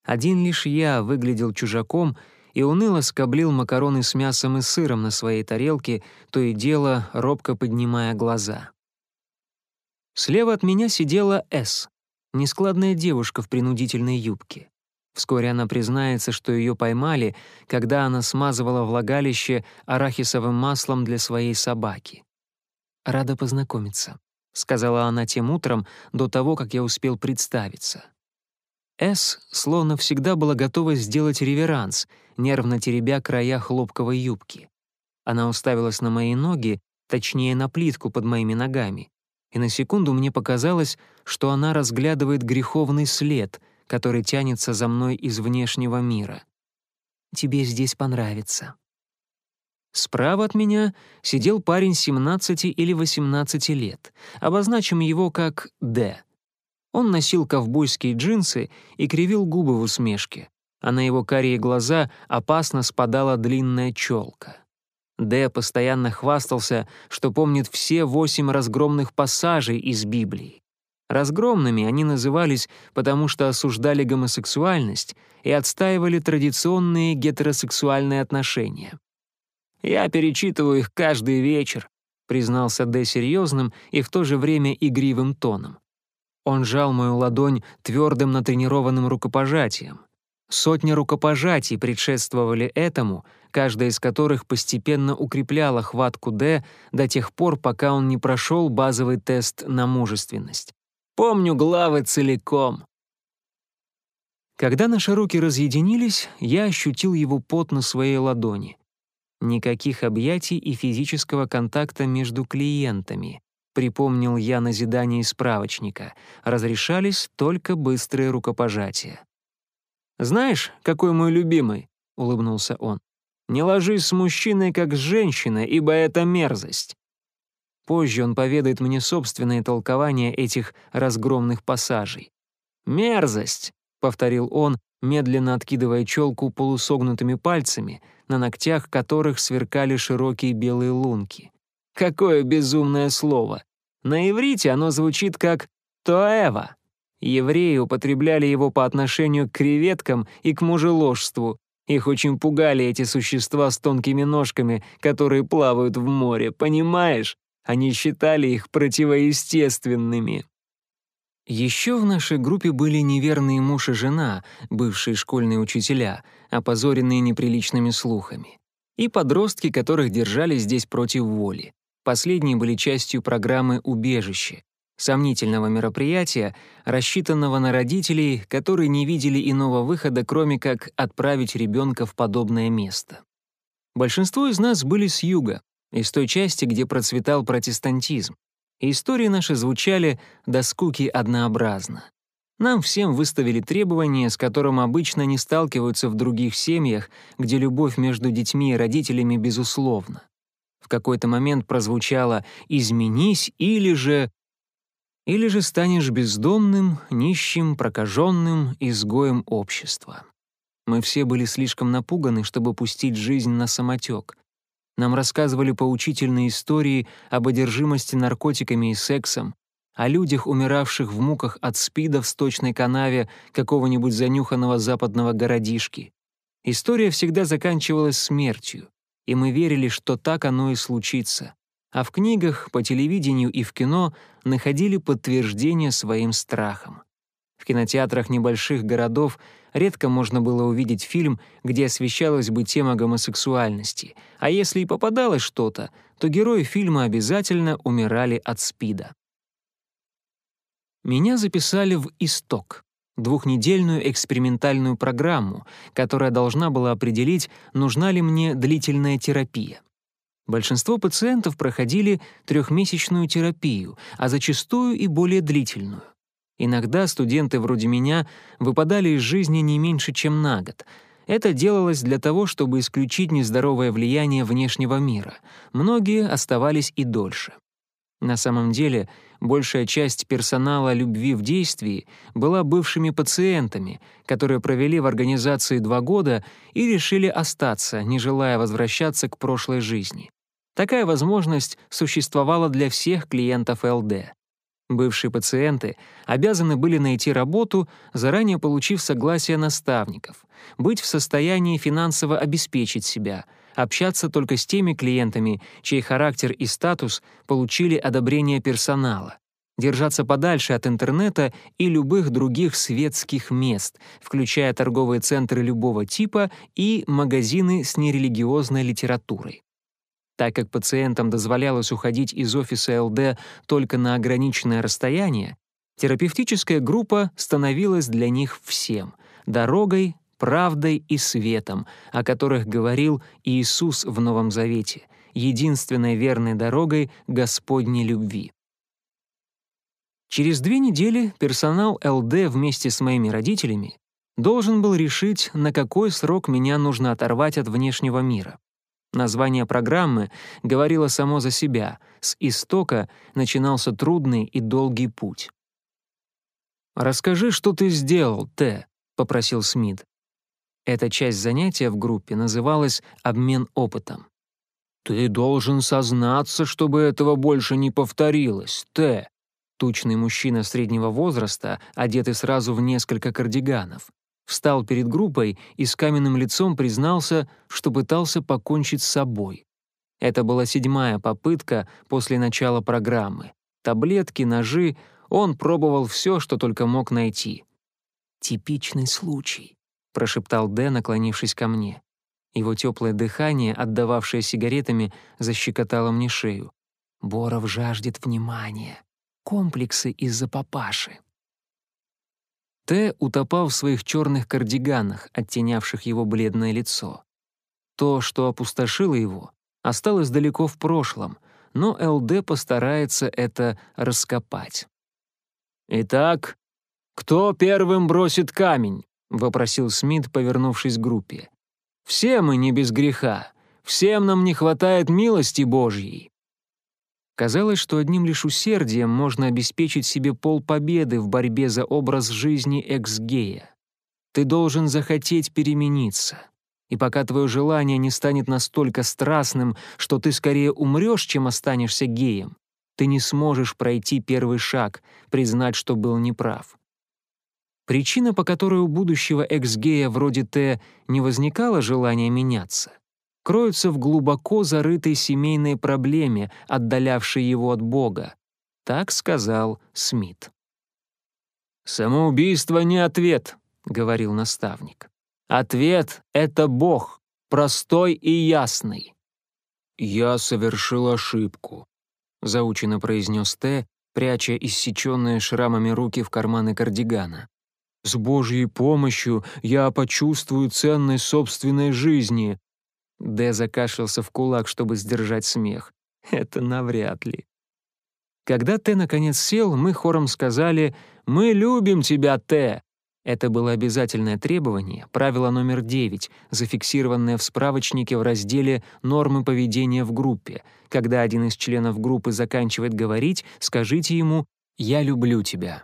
Один лишь я выглядел чужаком и уныло скоблил макароны с мясом и сыром на своей тарелке, то и дело робко поднимая глаза. Слева от меня сидела С, нескладная девушка в принудительной юбке. Вскоре она признается, что ее поймали, когда она смазывала влагалище арахисовым маслом для своей собаки. «Рада познакомиться», — сказала она тем утром, до того, как я успел представиться. С словно всегда была готова сделать реверанс, нервно теребя края хлопковой юбки. Она уставилась на мои ноги, точнее, на плитку под моими ногами, и на секунду мне показалось, что она разглядывает греховный след — который тянется за мной из внешнего мира. Тебе здесь понравится. Справа от меня сидел парень 17 или 18 лет. Обозначим его как «Д». Он носил ковбойские джинсы и кривил губы в усмешке, а на его карие глаза опасно спадала длинная челка. Д постоянно хвастался, что помнит все восемь разгромных пассажей из Библии. Разгромными они назывались, потому что осуждали гомосексуальность и отстаивали традиционные гетеросексуальные отношения. «Я перечитываю их каждый вечер», — признался Д серьезным и в то же время игривым тоном. Он жал мою ладонь твердым натренированным рукопожатием. Сотни рукопожатий предшествовали этому, каждая из которых постепенно укрепляла хватку Д до тех пор, пока он не прошел базовый тест на мужественность. Помню главы целиком. Когда наши руки разъединились, я ощутил его пот на своей ладони. Никаких объятий и физического контакта между клиентами. Припомнил я назидание справочника. Разрешались только быстрые рукопожатия. «Знаешь, какой мой любимый?» — улыбнулся он. «Не ложись с мужчиной, как с женщиной, ибо это мерзость. Позже он поведает мне собственное толкование этих разгромных пассажей. «Мерзость!» — повторил он, медленно откидывая челку полусогнутыми пальцами, на ногтях которых сверкали широкие белые лунки. Какое безумное слово! На иврите оно звучит как «тоэва». Евреи употребляли его по отношению к креветкам и к мужеложству. Их очень пугали эти существа с тонкими ножками, которые плавают в море, понимаешь? Они считали их противоестественными. Еще в нашей группе были неверные муж и жена, бывшие школьные учителя, опозоренные неприличными слухами, и подростки, которых держали здесь против воли. Последние были частью программы «Убежище», сомнительного мероприятия, рассчитанного на родителей, которые не видели иного выхода, кроме как отправить ребенка в подобное место. Большинство из нас были с юга, из той части, где процветал протестантизм. истории наши звучали до скуки однообразно. Нам всем выставили требования, с которым обычно не сталкиваются в других семьях, где любовь между детьми и родителями безусловна. В какой-то момент прозвучало «изменись» или же или же станешь бездомным, нищим, прокаженным, изгоем общества. Мы все были слишком напуганы, чтобы пустить жизнь на самотек. Нам рассказывали поучительные истории об одержимости наркотиками и сексом, о людях, умиравших в муках от спида в сточной канаве какого-нибудь занюханного западного городишки. История всегда заканчивалась смертью, и мы верили, что так оно и случится. А в книгах, по телевидению и в кино находили подтверждение своим страхам. В кинотеатрах небольших городов редко можно было увидеть фильм, где освещалась бы тема гомосексуальности, а если и попадалось что-то, то герои фильма обязательно умирали от СПИДа. Меня записали в «Исток». Двухнедельную экспериментальную программу, которая должна была определить, нужна ли мне длительная терапия. Большинство пациентов проходили трехмесячную терапию, а зачастую и более длительную. Иногда студенты вроде меня выпадали из жизни не меньше, чем на год. Это делалось для того, чтобы исключить нездоровое влияние внешнего мира. Многие оставались и дольше. На самом деле, большая часть персонала любви в действии была бывшими пациентами, которые провели в организации два года и решили остаться, не желая возвращаться к прошлой жизни. Такая возможность существовала для всех клиентов ЛД. Бывшие пациенты обязаны были найти работу, заранее получив согласие наставников, быть в состоянии финансово обеспечить себя, общаться только с теми клиентами, чей характер и статус получили одобрение персонала, держаться подальше от интернета и любых других светских мест, включая торговые центры любого типа и магазины с нерелигиозной литературой. Так как пациентам дозволялось уходить из офиса ЛД только на ограниченное расстояние, терапевтическая группа становилась для них всем — дорогой, правдой и светом, о которых говорил Иисус в Новом Завете, единственной верной дорогой Господней любви. Через две недели персонал ЛД вместе с моими родителями должен был решить, на какой срок меня нужно оторвать от внешнего мира. Название программы говорило само за себя. С истока начинался трудный и долгий путь. «Расскажи, что ты сделал, Т», — попросил Смит. Эта часть занятия в группе называлась «обмен опытом». «Ты должен сознаться, чтобы этого больше не повторилось, Т», Тучный мужчина среднего возраста, одетый сразу в несколько кардиганов встал перед группой и с каменным лицом признался, что пытался покончить с собой. Это была седьмая попытка после начала программы. Таблетки, ножи, он пробовал все, что только мог найти. «Типичный случай», — прошептал Дэ, наклонившись ко мне. Его теплое дыхание, отдававшее сигаретами, защекотало мне шею. «Боров жаждет внимания. Комплексы из-за папаши». Т утопал в своих черных кардиганах, оттенявших его бледное лицо. То, что опустошило его, осталось далеко в прошлом, но ЛД постарается это раскопать. «Итак, кто первым бросит камень?» — вопросил Смит, повернувшись к группе. «Все мы не без греха. Всем нам не хватает милости Божьей. Казалось, что одним лишь усердием можно обеспечить себе полпобеды в борьбе за образ жизни экс-гея. Ты должен захотеть перемениться. И пока твое желание не станет настолько страстным, что ты скорее умрешь, чем останешься геем, ты не сможешь пройти первый шаг, признать, что был неправ. Причина, по которой у будущего экс-гея вроде Т не возникало желания меняться — кроются в глубоко зарытой семейной проблеме, отдалявшей его от Бога. Так сказал Смит. «Самоубийство не ответ», — говорил наставник. «Ответ — это Бог, простой и ясный». «Я совершил ошибку», — заучено произнес Т, пряча иссеченные шрамами руки в карманы кардигана. «С Божьей помощью я почувствую ценность собственной жизни, Дэ закашлялся в кулак, чтобы сдержать смех. Это навряд ли. Когда Т наконец сел, мы хором сказали «Мы любим тебя, Т!» Это было обязательное требование, правило номер 9, зафиксированное в справочнике в разделе «Нормы поведения в группе». Когда один из членов группы заканчивает говорить, скажите ему «Я люблю тебя».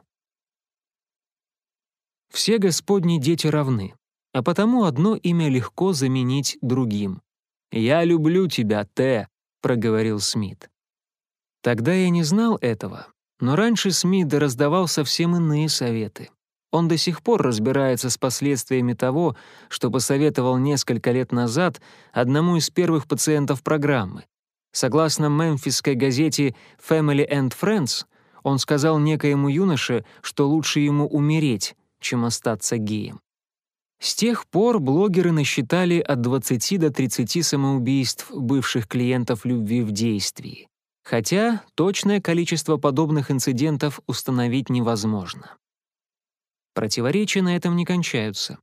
Все Господни дети равны а потому одно имя легко заменить другим. «Я люблю тебя, Т», — проговорил Смит. Тогда я не знал этого, но раньше Смит раздавал совсем иные советы. Он до сих пор разбирается с последствиями того, что посоветовал несколько лет назад одному из первых пациентов программы. Согласно мемфисской газете Family and Friends, он сказал некоему юноше, что лучше ему умереть, чем остаться геем. С тех пор блогеры насчитали от 20 до 30 самоубийств бывших клиентов любви в действии. Хотя точное количество подобных инцидентов установить невозможно. Противоречия на этом не кончаются.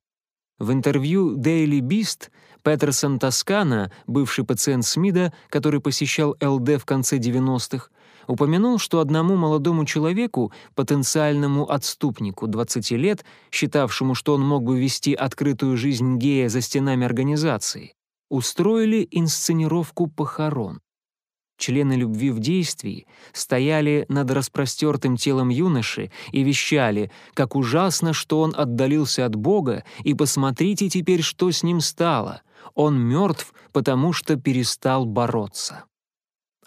В интервью Daily Beast Петерсон Тоскана, бывший пациент СМИДа, который посещал ЛД в конце 90-х, упомянул, что одному молодому человеку, потенциальному отступнику 20 лет, считавшему, что он мог бы вести открытую жизнь гея за стенами организации, устроили инсценировку похорон. Члены любви в действии стояли над распростертым телом юноши и вещали, как ужасно, что он отдалился от Бога, и посмотрите теперь, что с ним стало. Он мертв, потому что перестал бороться.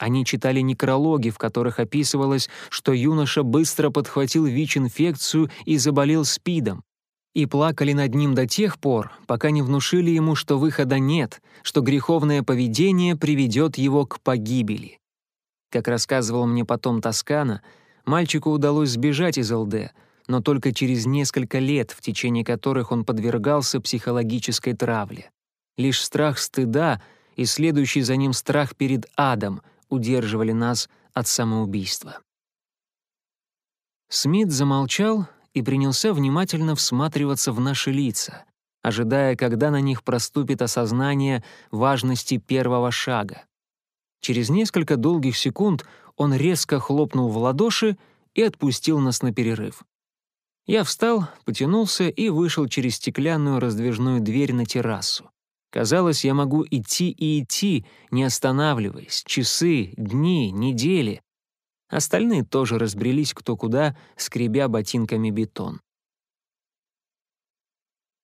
Они читали некрологи, в которых описывалось, что юноша быстро подхватил ВИЧ-инфекцию и заболел СПИДом, и плакали над ним до тех пор, пока не внушили ему, что выхода нет, что греховное поведение приведет его к погибели. Как рассказывал мне потом Тоскана, мальчику удалось сбежать из ЛД, но только через несколько лет, в течение которых он подвергался психологической травле. Лишь страх стыда и следующий за ним страх перед адом удерживали нас от самоубийства. Смит замолчал и принялся внимательно всматриваться в наши лица, ожидая, когда на них проступит осознание важности первого шага. Через несколько долгих секунд он резко хлопнул в ладоши и отпустил нас на перерыв. Я встал, потянулся и вышел через стеклянную раздвижную дверь на террасу. Казалось, я могу идти и идти, не останавливаясь, часы, дни, недели, Остальные тоже разбрелись кто куда, скребя ботинками бетон.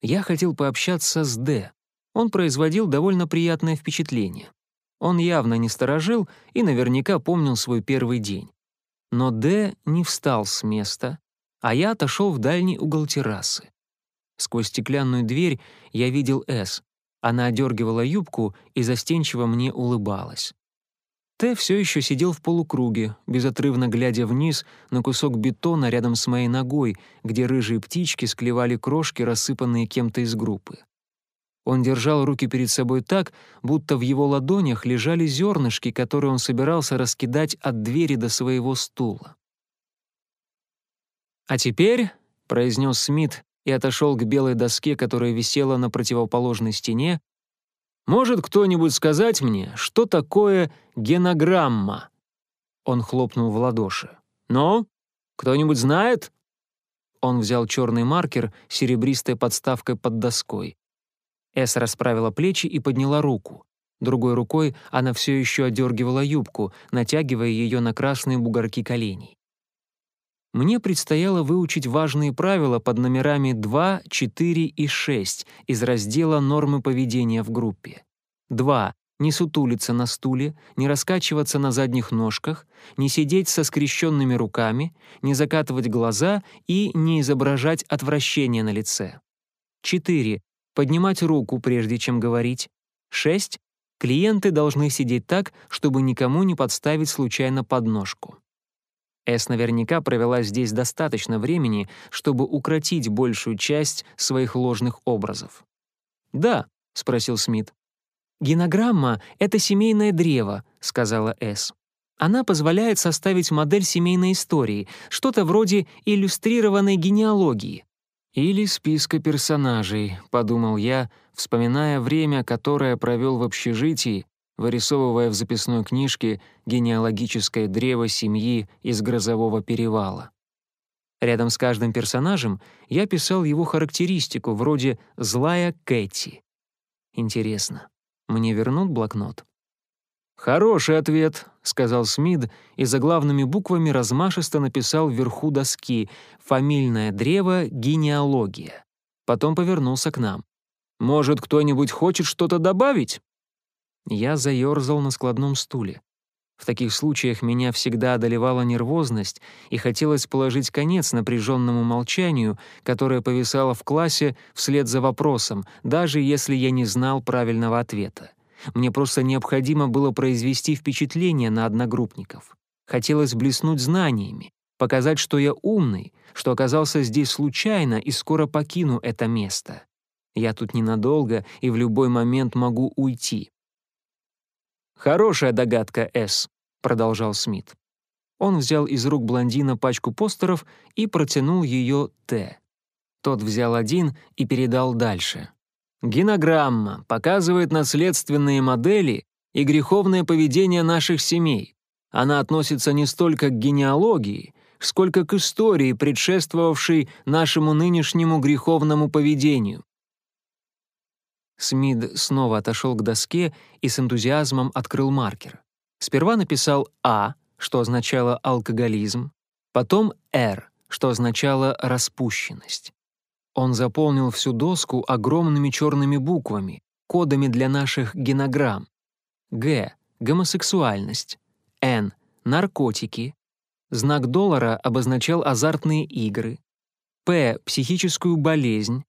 Я хотел пообщаться с Д. Он производил довольно приятное впечатление. Он явно не сторожил и наверняка помнил свой первый день. Но Д не встал с места, а я отошел в дальний угол террасы. Сквозь стеклянную дверь я видел С. Она одергивала юбку и застенчиво мне улыбалась. Т все еще сидел в полукруге, безотрывно глядя вниз на кусок бетона рядом с моей ногой, где рыжие птички склевали крошки, рассыпанные кем-то из группы. Он держал руки перед собой так, будто в его ладонях лежали зернышки, которые он собирался раскидать от двери до своего стула. «А теперь», — произнес Смит и отошел к белой доске, которая висела на противоположной стене, может кто-нибудь сказать мне, что такое генограмма?» Он хлопнул в ладоши. «Ну, кто-нибудь знает?» Он взял черный маркер с серебристой подставкой под доской. Эс расправила плечи и подняла руку. Другой рукой она все еще одергивала юбку, натягивая ее на красные бугорки коленей. Мне предстояло выучить важные правила под номерами 2, 4 и 6 из раздела «Нормы поведения в группе». 2. Не сутулиться на стуле, не раскачиваться на задних ножках, не сидеть со скрещенными руками, не закатывать глаза и не изображать отвращение на лице. 4. Поднимать руку, прежде чем говорить. 6. Клиенты должны сидеть так, чтобы никому не подставить случайно подножку. Эс наверняка провела здесь достаточно времени, чтобы укротить большую часть своих ложных образов. «Да», — спросил Смит. «Генограмма — это семейное древо», — сказала Эс. Она позволяет составить модель семейной истории, что-то вроде иллюстрированной генеалогии. «Или списка персонажей», — подумал я, вспоминая время, которое провел в общежитии, вырисовывая в записной книжке генеалогическое древо семьи из грозового перевала. Рядом с каждым персонажем я писал его характеристику, вроде «злая Кэти». Интересно, мне вернут блокнот? «Хороший ответ», — сказал Смид и заглавными буквами размашисто написал вверху доски «Фамильное древо. Генеалогия». Потом повернулся к нам. «Может, кто-нибудь хочет что-то добавить?» Я заерзал на складном стуле. В таких случаях меня всегда одолевала нервозность, и хотелось положить конец напряженному молчанию, которое повисало в классе вслед за вопросом, даже если я не знал правильного ответа. Мне просто необходимо было произвести впечатление на одногруппников. Хотелось блеснуть знаниями, показать, что я умный, что оказался здесь случайно и скоро покину это место. Я тут ненадолго и в любой момент могу уйти. «Хорошая догадка, С», — продолжал Смит. Он взял из рук блондина пачку постеров и протянул ее Т. Тот взял один и передал дальше. Генограмма показывает наследственные модели и греховное поведение наших семей. Она относится не столько к генеалогии, сколько к истории, предшествовавшей нашему нынешнему греховному поведению. Смид снова отошел к доске и с энтузиазмом открыл маркер. Сперва написал «А», что означало алкоголизм, потом «Р», что означало распущенность. Он заполнил всю доску огромными черными буквами, кодами для наших генограмм. Г — гомосексуальность, Н — наркотики, знак доллара обозначал азартные игры, П — психическую болезнь,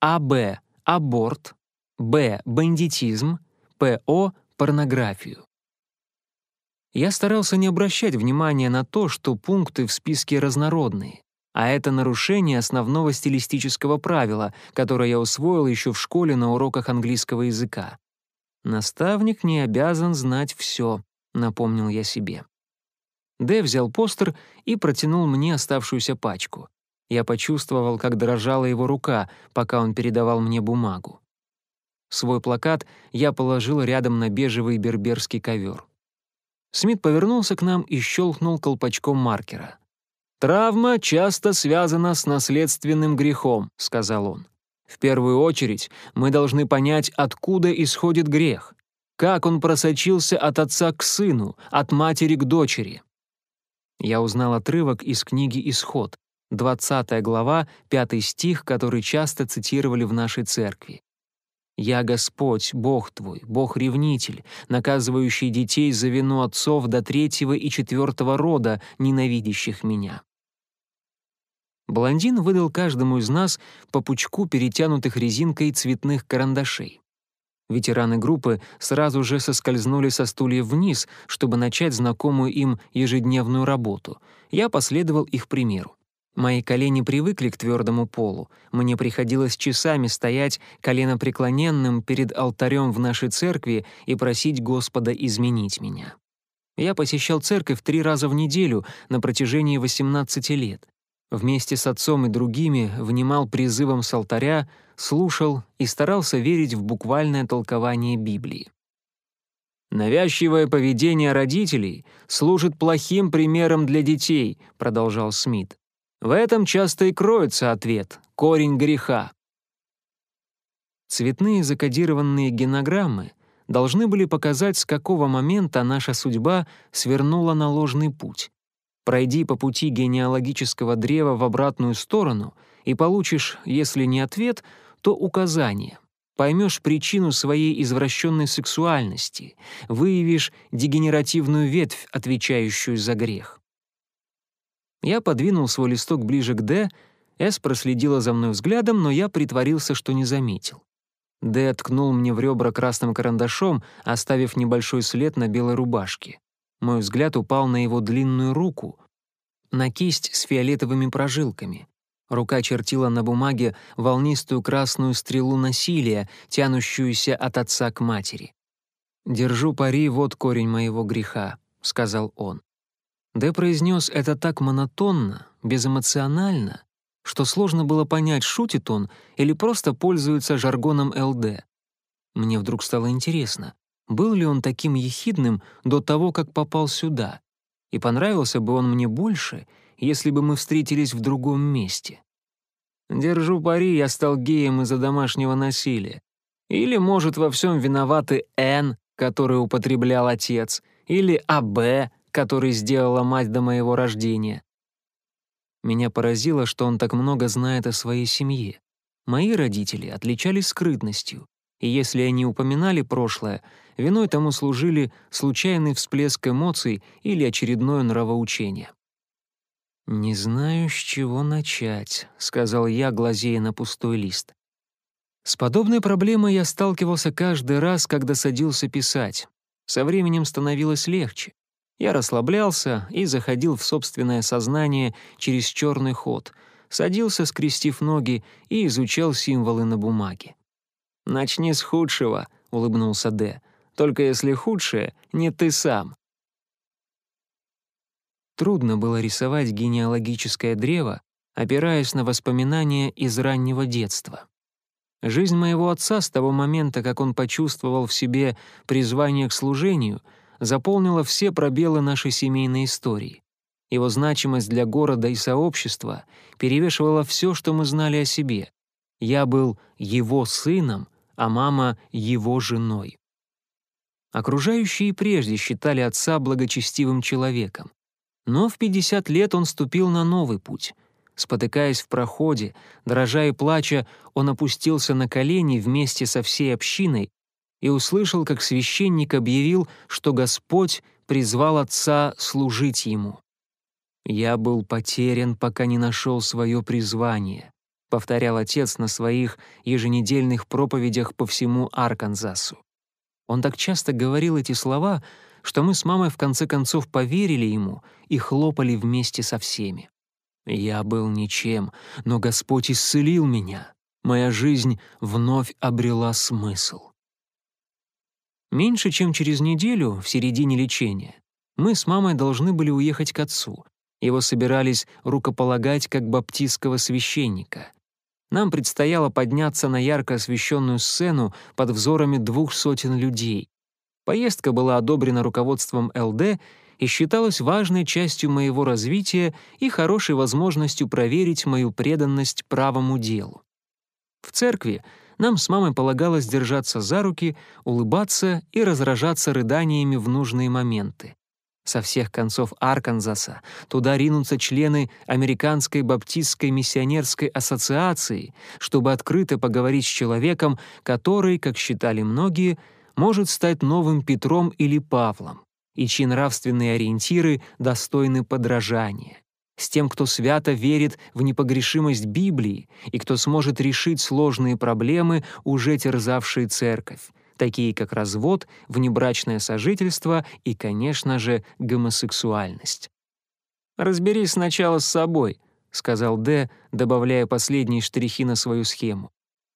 АБ — аборт, Б — бандитизм, ПО — порнографию. Я старался не обращать внимания на то, что пункты в списке разнородные, а это нарушение основного стилистического правила, которое я усвоил еще в школе на уроках английского языка. «Наставник не обязан знать все», — напомнил я себе. Дэ взял постер и протянул мне оставшуюся пачку. Я почувствовал, как дрожала его рука, пока он передавал мне бумагу. Свой плакат я положил рядом на бежевый берберский ковер. Смит повернулся к нам и щелкнул колпачком маркера. «Травма часто связана с наследственным грехом», — сказал он. «В первую очередь мы должны понять, откуда исходит грех, как он просочился от отца к сыну, от матери к дочери». Я узнал отрывок из книги «Исход», 20 глава, 5 стих, который часто цитировали в нашей церкви. «Я Господь, Бог твой, Бог-ревнитель, наказывающий детей за вину отцов до третьего и четвертого рода, ненавидящих меня». Блондин выдал каждому из нас по пучку перетянутых резинкой цветных карандашей. Ветераны группы сразу же соскользнули со стульев вниз, чтобы начать знакомую им ежедневную работу. Я последовал их примеру. Мои колени привыкли к твердому полу. Мне приходилось часами стоять коленопреклоненным перед алтарем в нашей церкви и просить Господа изменить меня. Я посещал церковь три раза в неделю на протяжении 18 лет. Вместе с отцом и другими внимал призывом с алтаря, слушал и старался верить в буквальное толкование Библии. «Навязчивое поведение родителей служит плохим примером для детей», — продолжал Смит. В этом часто и кроется ответ, корень греха. Цветные закодированные генограммы должны были показать, с какого момента наша судьба свернула на ложный путь. Пройди по пути генеалогического древа в обратную сторону и получишь, если не ответ, то указание. Поймешь причину своей извращенной сексуальности, выявишь дегенеративную ветвь, отвечающую за грех. Я подвинул свой листок ближе к «Д», С проследила за мной взглядом, но я притворился, что не заметил. Д ткнул мне в ребра красным карандашом, оставив небольшой след на белой рубашке. Мой взгляд упал на его длинную руку, на кисть с фиолетовыми прожилками. Рука чертила на бумаге волнистую красную стрелу насилия, тянущуюся от отца к матери. «Держу пари, вот корень моего греха», — сказал он. Дэ произнес это так монотонно, безэмоционально, что сложно было понять, шутит он или просто пользуется жаргоном ЛД. Мне вдруг стало интересно, был ли он таким ехидным до того, как попал сюда, и понравился бы он мне больше, если бы мы встретились в другом месте. Держу пари, я стал геем из-за домашнего насилия. Или, может, во всем виноваты Н, который употреблял отец, или АБ, который сделала мать до моего рождения. Меня поразило, что он так много знает о своей семье. Мои родители отличались скрытностью, и если они упоминали прошлое, виной тому служили случайный всплеск эмоций или очередное нравоучение. «Не знаю, с чего начать», — сказал я, глазея на пустой лист. С подобной проблемой я сталкивался каждый раз, когда садился писать. Со временем становилось легче. Я расслаблялся и заходил в собственное сознание через черный ход, садился, скрестив ноги, и изучал символы на бумаге. «Начни с худшего», — улыбнулся Д. «Только если худшее не ты сам». Трудно было рисовать генеалогическое древо, опираясь на воспоминания из раннего детства. Жизнь моего отца с того момента, как он почувствовал в себе призвание к служению, заполнила все пробелы нашей семейной истории. Его значимость для города и сообщества перевешивала все, что мы знали о себе. Я был его сыном, а мама — его женой. Окружающие прежде считали отца благочестивым человеком. Но в 50 лет он ступил на новый путь. Спотыкаясь в проходе, дрожа и плача, он опустился на колени вместе со всей общиной и услышал, как священник объявил, что Господь призвал отца служить ему. «Я был потерян, пока не нашел свое призвание», — повторял отец на своих еженедельных проповедях по всему Арканзасу. Он так часто говорил эти слова, что мы с мамой в конце концов поверили ему и хлопали вместе со всеми. Я был ничем, но Господь исцелил меня. Моя жизнь вновь обрела смысл. Меньше чем через неделю, в середине лечения, мы с мамой должны были уехать к отцу. Его собирались рукополагать как баптистского священника. Нам предстояло подняться на ярко освещенную сцену под взорами двух сотен людей. Поездка была одобрена руководством ЛД и считалась важной частью моего развития и хорошей возможностью проверить мою преданность правому делу. В церкви нам с мамой полагалось держаться за руки, улыбаться и разражаться рыданиями в нужные моменты. Со всех концов Арканзаса туда ринутся члены Американской Баптистской миссионерской ассоциации, чтобы открыто поговорить с человеком, который, как считали многие, может стать новым Петром или Павлом, и чьи нравственные ориентиры достойны подражания. С тем, кто свято верит в непогрешимость Библии и кто сможет решить сложные проблемы, уже терзавшие церковь, такие как развод, внебрачное сожительство и, конечно же, гомосексуальность. «Разберись сначала с собой», — сказал Д, добавляя последние штрихи на свою схему.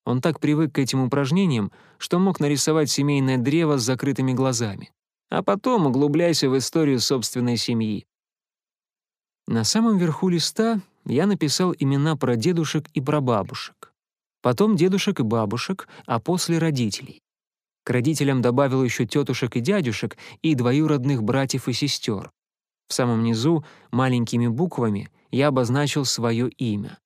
Он так привык к этим упражнениям, что мог нарисовать семейное древо с закрытыми глазами. А потом углубляйся в историю собственной семьи. На самом верху листа я написал имена прадедушек и прабабушек. Потом дедушек и бабушек, а после родителей. К родителям добавил еще тетушек и дядюшек и двоюродных братьев и сестер. В самом низу маленькими буквами я обозначил свое имя.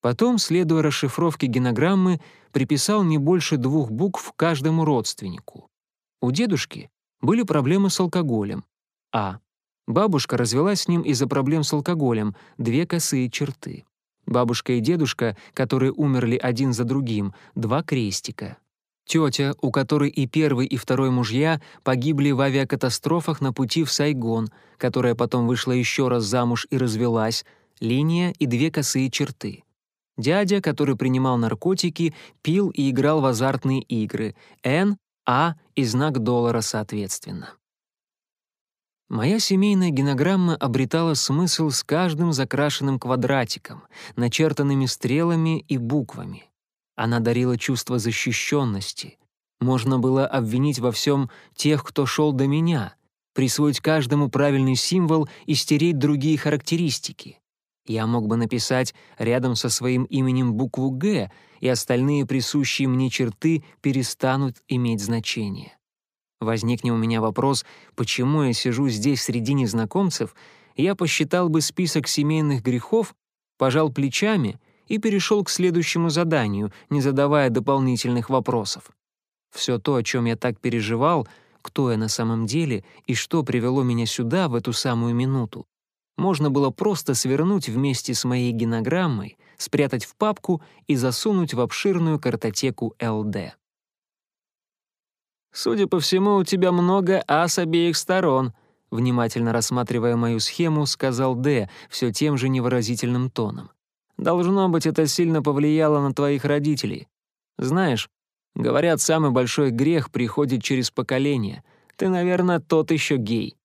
Потом, следуя расшифровке генограммы, приписал не больше двух букв каждому родственнику. У дедушки были проблемы с алкоголем. А. Бабушка развелась с ним из-за проблем с алкоголем, две косые черты. Бабушка и дедушка, которые умерли один за другим, два крестика. Тетя, у которой и первый, и второй мужья погибли в авиакатастрофах на пути в Сайгон, которая потом вышла еще раз замуж и развелась, линия и две косые черты. Дядя, который принимал наркотики, пил и играл в азартные игры, Н, А и знак доллара соответственно. Моя семейная генограмма обретала смысл с каждым закрашенным квадратиком, начертанными стрелами и буквами. Она дарила чувство защищенности. Можно было обвинить во всем тех, кто шел до меня, присвоить каждому правильный символ и стереть другие характеристики. Я мог бы написать рядом со своим именем букву «Г», и остальные присущие мне черты перестанут иметь значение. Возникне у меня вопрос, почему я сижу здесь среди незнакомцев, я посчитал бы список семейных грехов, пожал плечами — и перешел к следующему заданию, не задавая дополнительных вопросов. Все то, о чем я так переживал, кто я на самом деле и что привело меня сюда в эту самую минуту, можно было просто свернуть вместе с моей генограммой, спрятать в папку и засунуть в обширную картотеку ЛД. «Судя по всему, у тебя много А с обеих сторон», внимательно рассматривая мою схему, сказал Д все тем же невыразительным тоном. Должно быть, это сильно повлияло на твоих родителей. Знаешь, говорят, самый большой грех приходит через поколение. Ты, наверное, тот еще гей».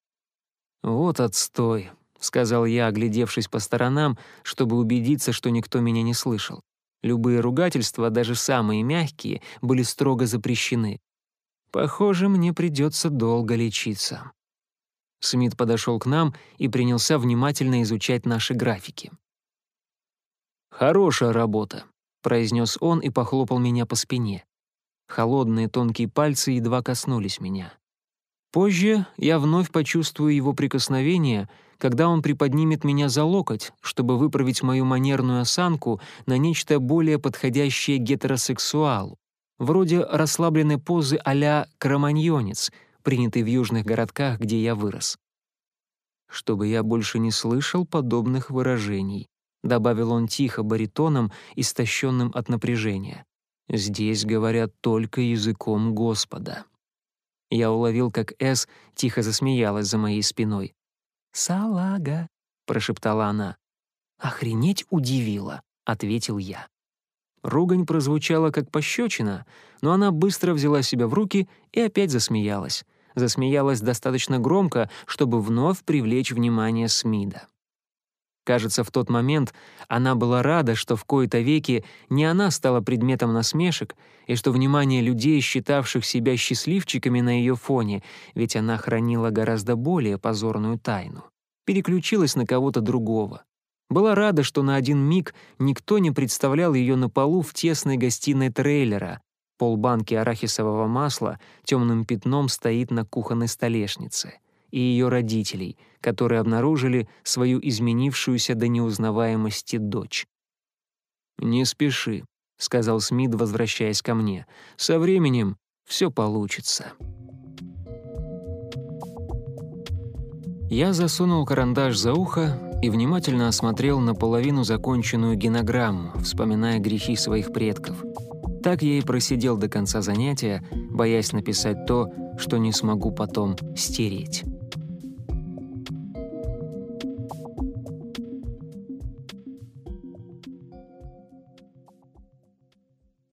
«Вот отстой», — сказал я, оглядевшись по сторонам, чтобы убедиться, что никто меня не слышал. Любые ругательства, даже самые мягкие, были строго запрещены. Похоже, мне придется долго лечиться. Смит подошел к нам и принялся внимательно изучать наши графики. «Хорошая работа», — произнес он и похлопал меня по спине. Холодные тонкие пальцы едва коснулись меня. Позже я вновь почувствую его прикосновение, когда он приподнимет меня за локоть, чтобы выправить мою манерную осанку на нечто более подходящее гетеросексуалу, вроде расслабленной позы а-ля кроманьонец, принятой в южных городках, где я вырос. «Чтобы я больше не слышал подобных выражений», — добавил он тихо баритоном, истощенным от напряжения. «Здесь говорят только языком Господа». Я уловил, как Эс тихо засмеялась за моей спиной. «Салага», — прошептала она. «Охренеть удивила», — ответил я. Ругань прозвучала как пощечина, но она быстро взяла себя в руки и опять засмеялась. Засмеялась достаточно громко, чтобы вновь привлечь внимание Смида. Кажется, в тот момент она была рада, что в кои-то веки не она стала предметом насмешек, и что внимание людей, считавших себя счастливчиками на ее фоне, ведь она хранила гораздо более позорную тайну, переключилась на кого-то другого. Была рада, что на один миг никто не представлял ее на полу в тесной гостиной трейлера. Полбанки арахисового масла темным пятном стоит на кухонной столешнице — и ее родителей, которые обнаружили свою изменившуюся до неузнаваемости дочь. «Не спеши», — сказал Смит, возвращаясь ко мне. «Со временем все получится». Я засунул карандаш за ухо и внимательно осмотрел наполовину законченную генограмму, вспоминая грехи своих предков. Так я и просидел до конца занятия, боясь написать то, что не смогу потом стереть.